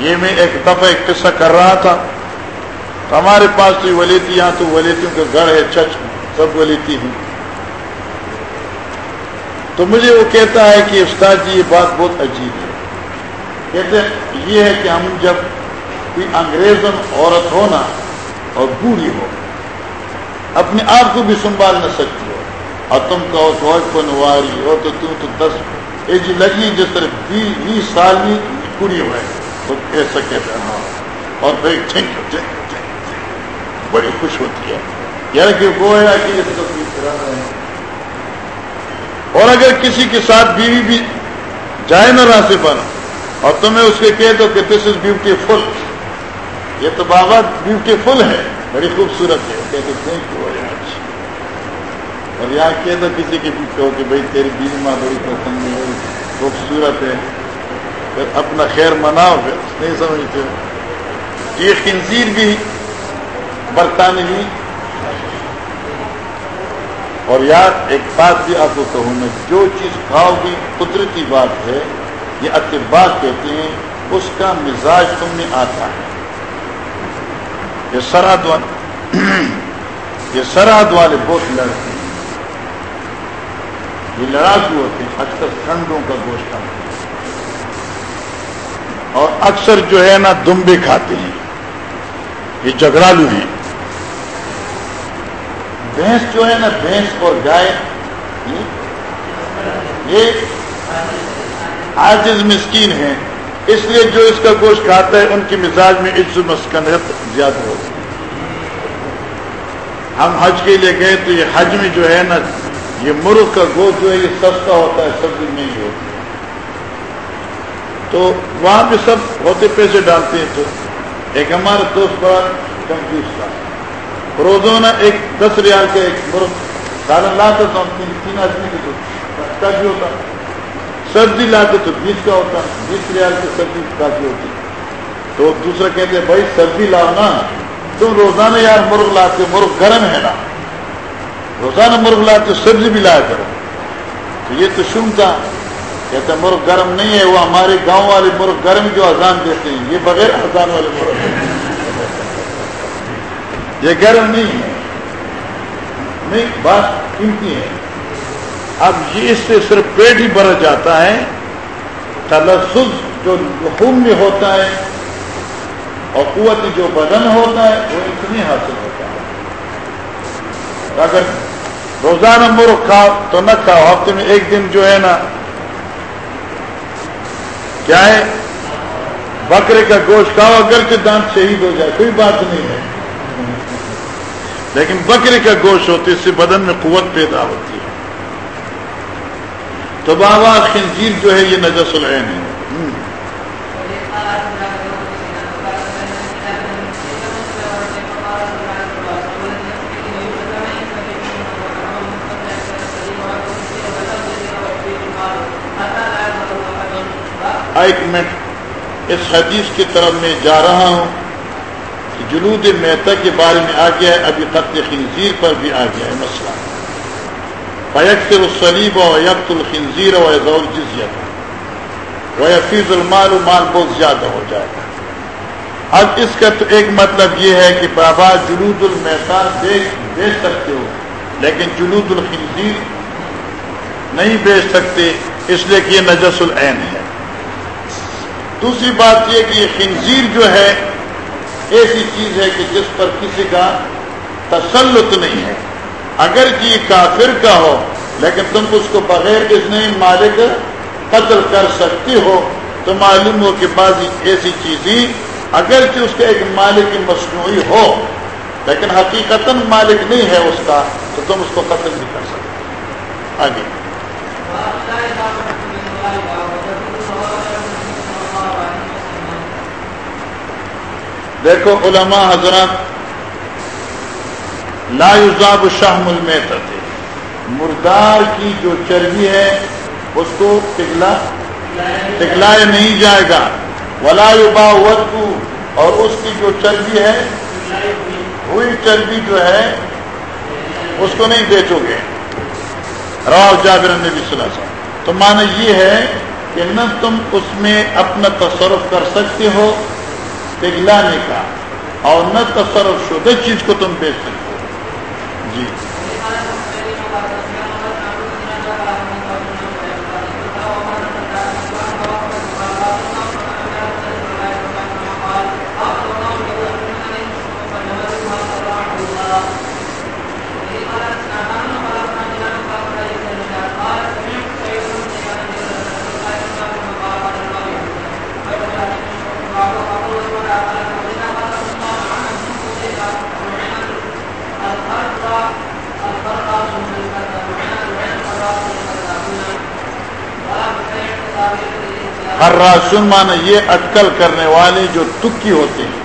یہ میں ایک دفعہ ایک قصہ کر رہا تھا۔ ہمارے پاس تو ولیتی یہاں تو ولیتیوں کا گھر ہے چچ سب ولیتی ہوں تو مجھے وہ کہتا ہے کہ استاد جی یہ بات بہت عجیب ہے۔ کہتے ہیں، یہ ہے کہ ہم جب کوئی انگریزن عورت ہو نا، اور بوڑھی ہو، اپنے آپ کو بھی سنبھال نہ سکتی ہو۔ اور تم کہو تو پنواری ہو، تو تم تو دس۔ ایج لگی جس طرح بیس سال میں پوری ہوئے تو ایسا کہتے ہیں ہاں۔ اور پھر ٹھنک بڑی خوش ہوتی ہے۔ یار کہ وہ ہے کہ اس کو کرا رہے اور اگر کسی کے ساتھ بیوی بھی جائے نہ راستے پر، اور تمہیں اس کے کہہ دو کہ دس از بیوٹیفل یہ تو بابا بیوٹیفل ہے، بڑی خوبصورت ہے۔ کہتے تھینک یو اور یہاں کہہ دو کسی کے پیچھے ہو کہ بھائی، تیری بیوی ماں بڑی پسند ہے، خوبصورت ہے۔ پھر اپنا خیر مناؤ، پھر نہیں سمجھتے۔ یہ خنزیر بھی برطانوی اور یار ایک بات بھی آپ کو کہوں میں، جو چیز کھاؤ گی، قدرتی بات ہے، یہ اتباع کہتے ہیں، اس کا مزاج تم میں آتا ہے۔ یہ سرحد والے یہ سرحد والے بہت لڑتے ہیں۔ یہ لڑاکو ہوتے ہیں، اکثر ٹھنڈوں کا گوشت اور اکثر جو ہے نا دمبے کھاتے ہیں۔ یہ جگڑالو ہیں۔ بھینس جو ہے نا بھینس اور گائے یہ آجز مسکین ہیں۔ اس لیے جو اس کا گوشت کھاتا ہے، ان کی مزاج میں عز مسکنت زیادہ ہوتی ہے ہم حج کے لیے گئے تو یہ حج میں جو ہے نا، یہ مرغ کا گوشت جو ہے، یہ سستا ہوتا ہے سبزی نہیں ہوتی تو وہاں پہ سب ہوتے پیسے ڈالتے ہیں تو ایک ہمارا دوست بڑا کنفیوز تھا۔ روزانہ ایک دس ریال کا ایک مرغ سالن لاتا تھا تین تین آدمی کے تو سستا بھی ہوتا۔ سبزی لاتے تو بیس کا ہوتا، بیس ریال کی سبزی کافی ہوتی۔ تو دوسرا کہتے ہیں، بھائی سبزی لاؤ نا۔ تم روزانہ یار مرغ لاتے، مرغ گرم ہے نا۔ روزانہ مرغ لاتے، سبزی بھی لایا کرو۔ تو یہ تو شم تھا۔ کہتے مرغ گرم نہیں ہے، وہ ہمارے گاؤں والے مرغ گرم جو اذان دیتے ہیں، یہ بغیر اذان والے مرغ یہ گرم نہیں ہے۔ نہیں، بات قیمتی ہے۔ اب یہ اس سے صرف پیٹ ہی بھر جاتا ہے۔ تلسز جو لحوم میں ہوتا ہے اور قوت جو بدن ہوتا ہے، وہ اتنی حاصل ہوتا ہے۔ اگر روزانہ مرغ کھاؤ تو نہ کھاؤ، ہفتے میں ایک دن جو ہے نا کیا ہے بکرے کا گوشت کھاؤ اگرچہ دانت شہید ہو جائے، کوئی بات نہیں ہے۔ لیکن بکرے کا گوشت ہوتے اس سے بدن میں قوت پیدا ہوتی ہے۔ تو بابا خنزیر جو ہے، یہ نجس العین ہے۔ ایک منٹ اس حدیث کی طرف میں جا رہا ہوں کہ جلود مہتا کے بارے میں آ گیا ہے، ابھی قتل خنزیر پر بھی آ گیا ہے، مسئلہ۔ بیک سلیب و یکت الخنزیر و ضول جزیت و یفیظ المال، مال بہت زیادہ ہو جائے گا۔ اب اس کا تو ایک مطلب یہ ہے کہ بابا جلود المحتا بیچ سکتے ہو، لیکن جلود الخنزیر نہیں بیچ سکتے، اس لیے کہ یہ نجس العین ہے۔ دوسری بات یہ کہ یہ خنزیر جو ہے، ایسی چیز ہے کہ جس پر کسی کا تسلط نہیں ہے۔ اگر یہ کافر کا ہو، لیکن تم اس کو بغیر اس نے مالک قتل کر سکتی ہو، تو معلوم ہو کہ بعض ایسی چیزیں اگرچہ اس کا ایک مالک مصنوعی ہو، لیکن حقیقت مالک نہیں ہے اس کا، تو تم اس کو قتل نہیں کر سکتے آگے۔ دیکھو علماء حضرات، لا یوزاب شاہ مل تھے مردار کی جو چربی ہے، اس کو پگلا پگلایا نہیں جائے گا. ولا یوبا اور اس کی جو چربی ہے ہوئی چربی جو ہے، اس کو نہیں بیچو گے. راؤ جابر نبی صلی اللہ علیہ وسلم. تو مانا یہ ہے کہ نہ تم اس میں اپنا تصرف کر سکتے ہو پگلانے کا اور نہ تصرف شدہ چیز کو تم بیچ سکتے ہو جی۔ ہر مانا یہ اٹکل کرنے والے جو تکی ہوتے ہیں،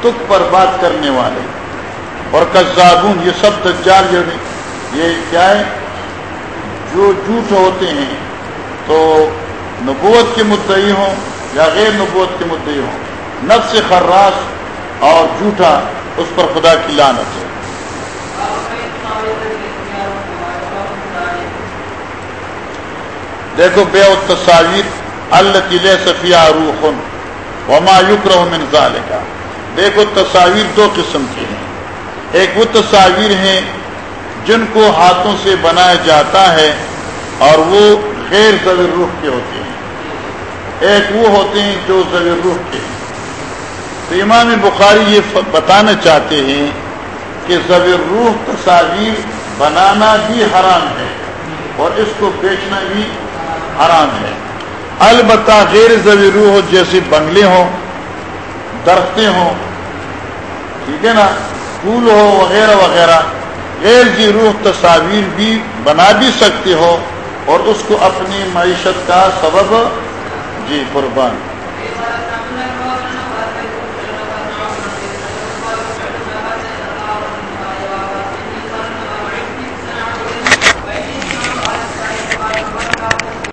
تک پر بات کرنے والے۔ اور کزابون یہ سب دجال جو یہ کیا ہے؟ جو جھوٹ ہوتے ہیں، تو نبوت کے مدعی ہوں یا غیر نبوت کے مدعی ہوں۔ نفس خراش اور جھوٹا، اس پر خدا کی لانت ہے۔ دیکھو، بے تصاویر اللہ تلے صفیہ روح وما یکر من ذالکا دیکھو، تصاویر دو قسم کی ہیں۔ ایک وہ تصاویر ہیں جن کو ہاتھوں سے بنایا جاتا ہے اور وہ غیر زبر روح کے ہوتے ہیں۔ ایک وہ ہوتے ہیں جو زبر روح کے ہیں۔ تو امام بخاری یہ بتانا چاہتے ہیں کہ زبر روح تصاویر بنانا بھی حرام ہے اور اس کو بیچنا بھی حرام ہے۔ البتہ غیر زبی روح جیسے بنگلے ہوں، درختیں ہوں، ٹھیک ہے نا، پھول ہو، وغیرہ وغیرہ، غیر جی روح تصاویر بھی بنا بھی سکتے ہو اور اس کو اپنی معیشت کا سبب جی قربان۔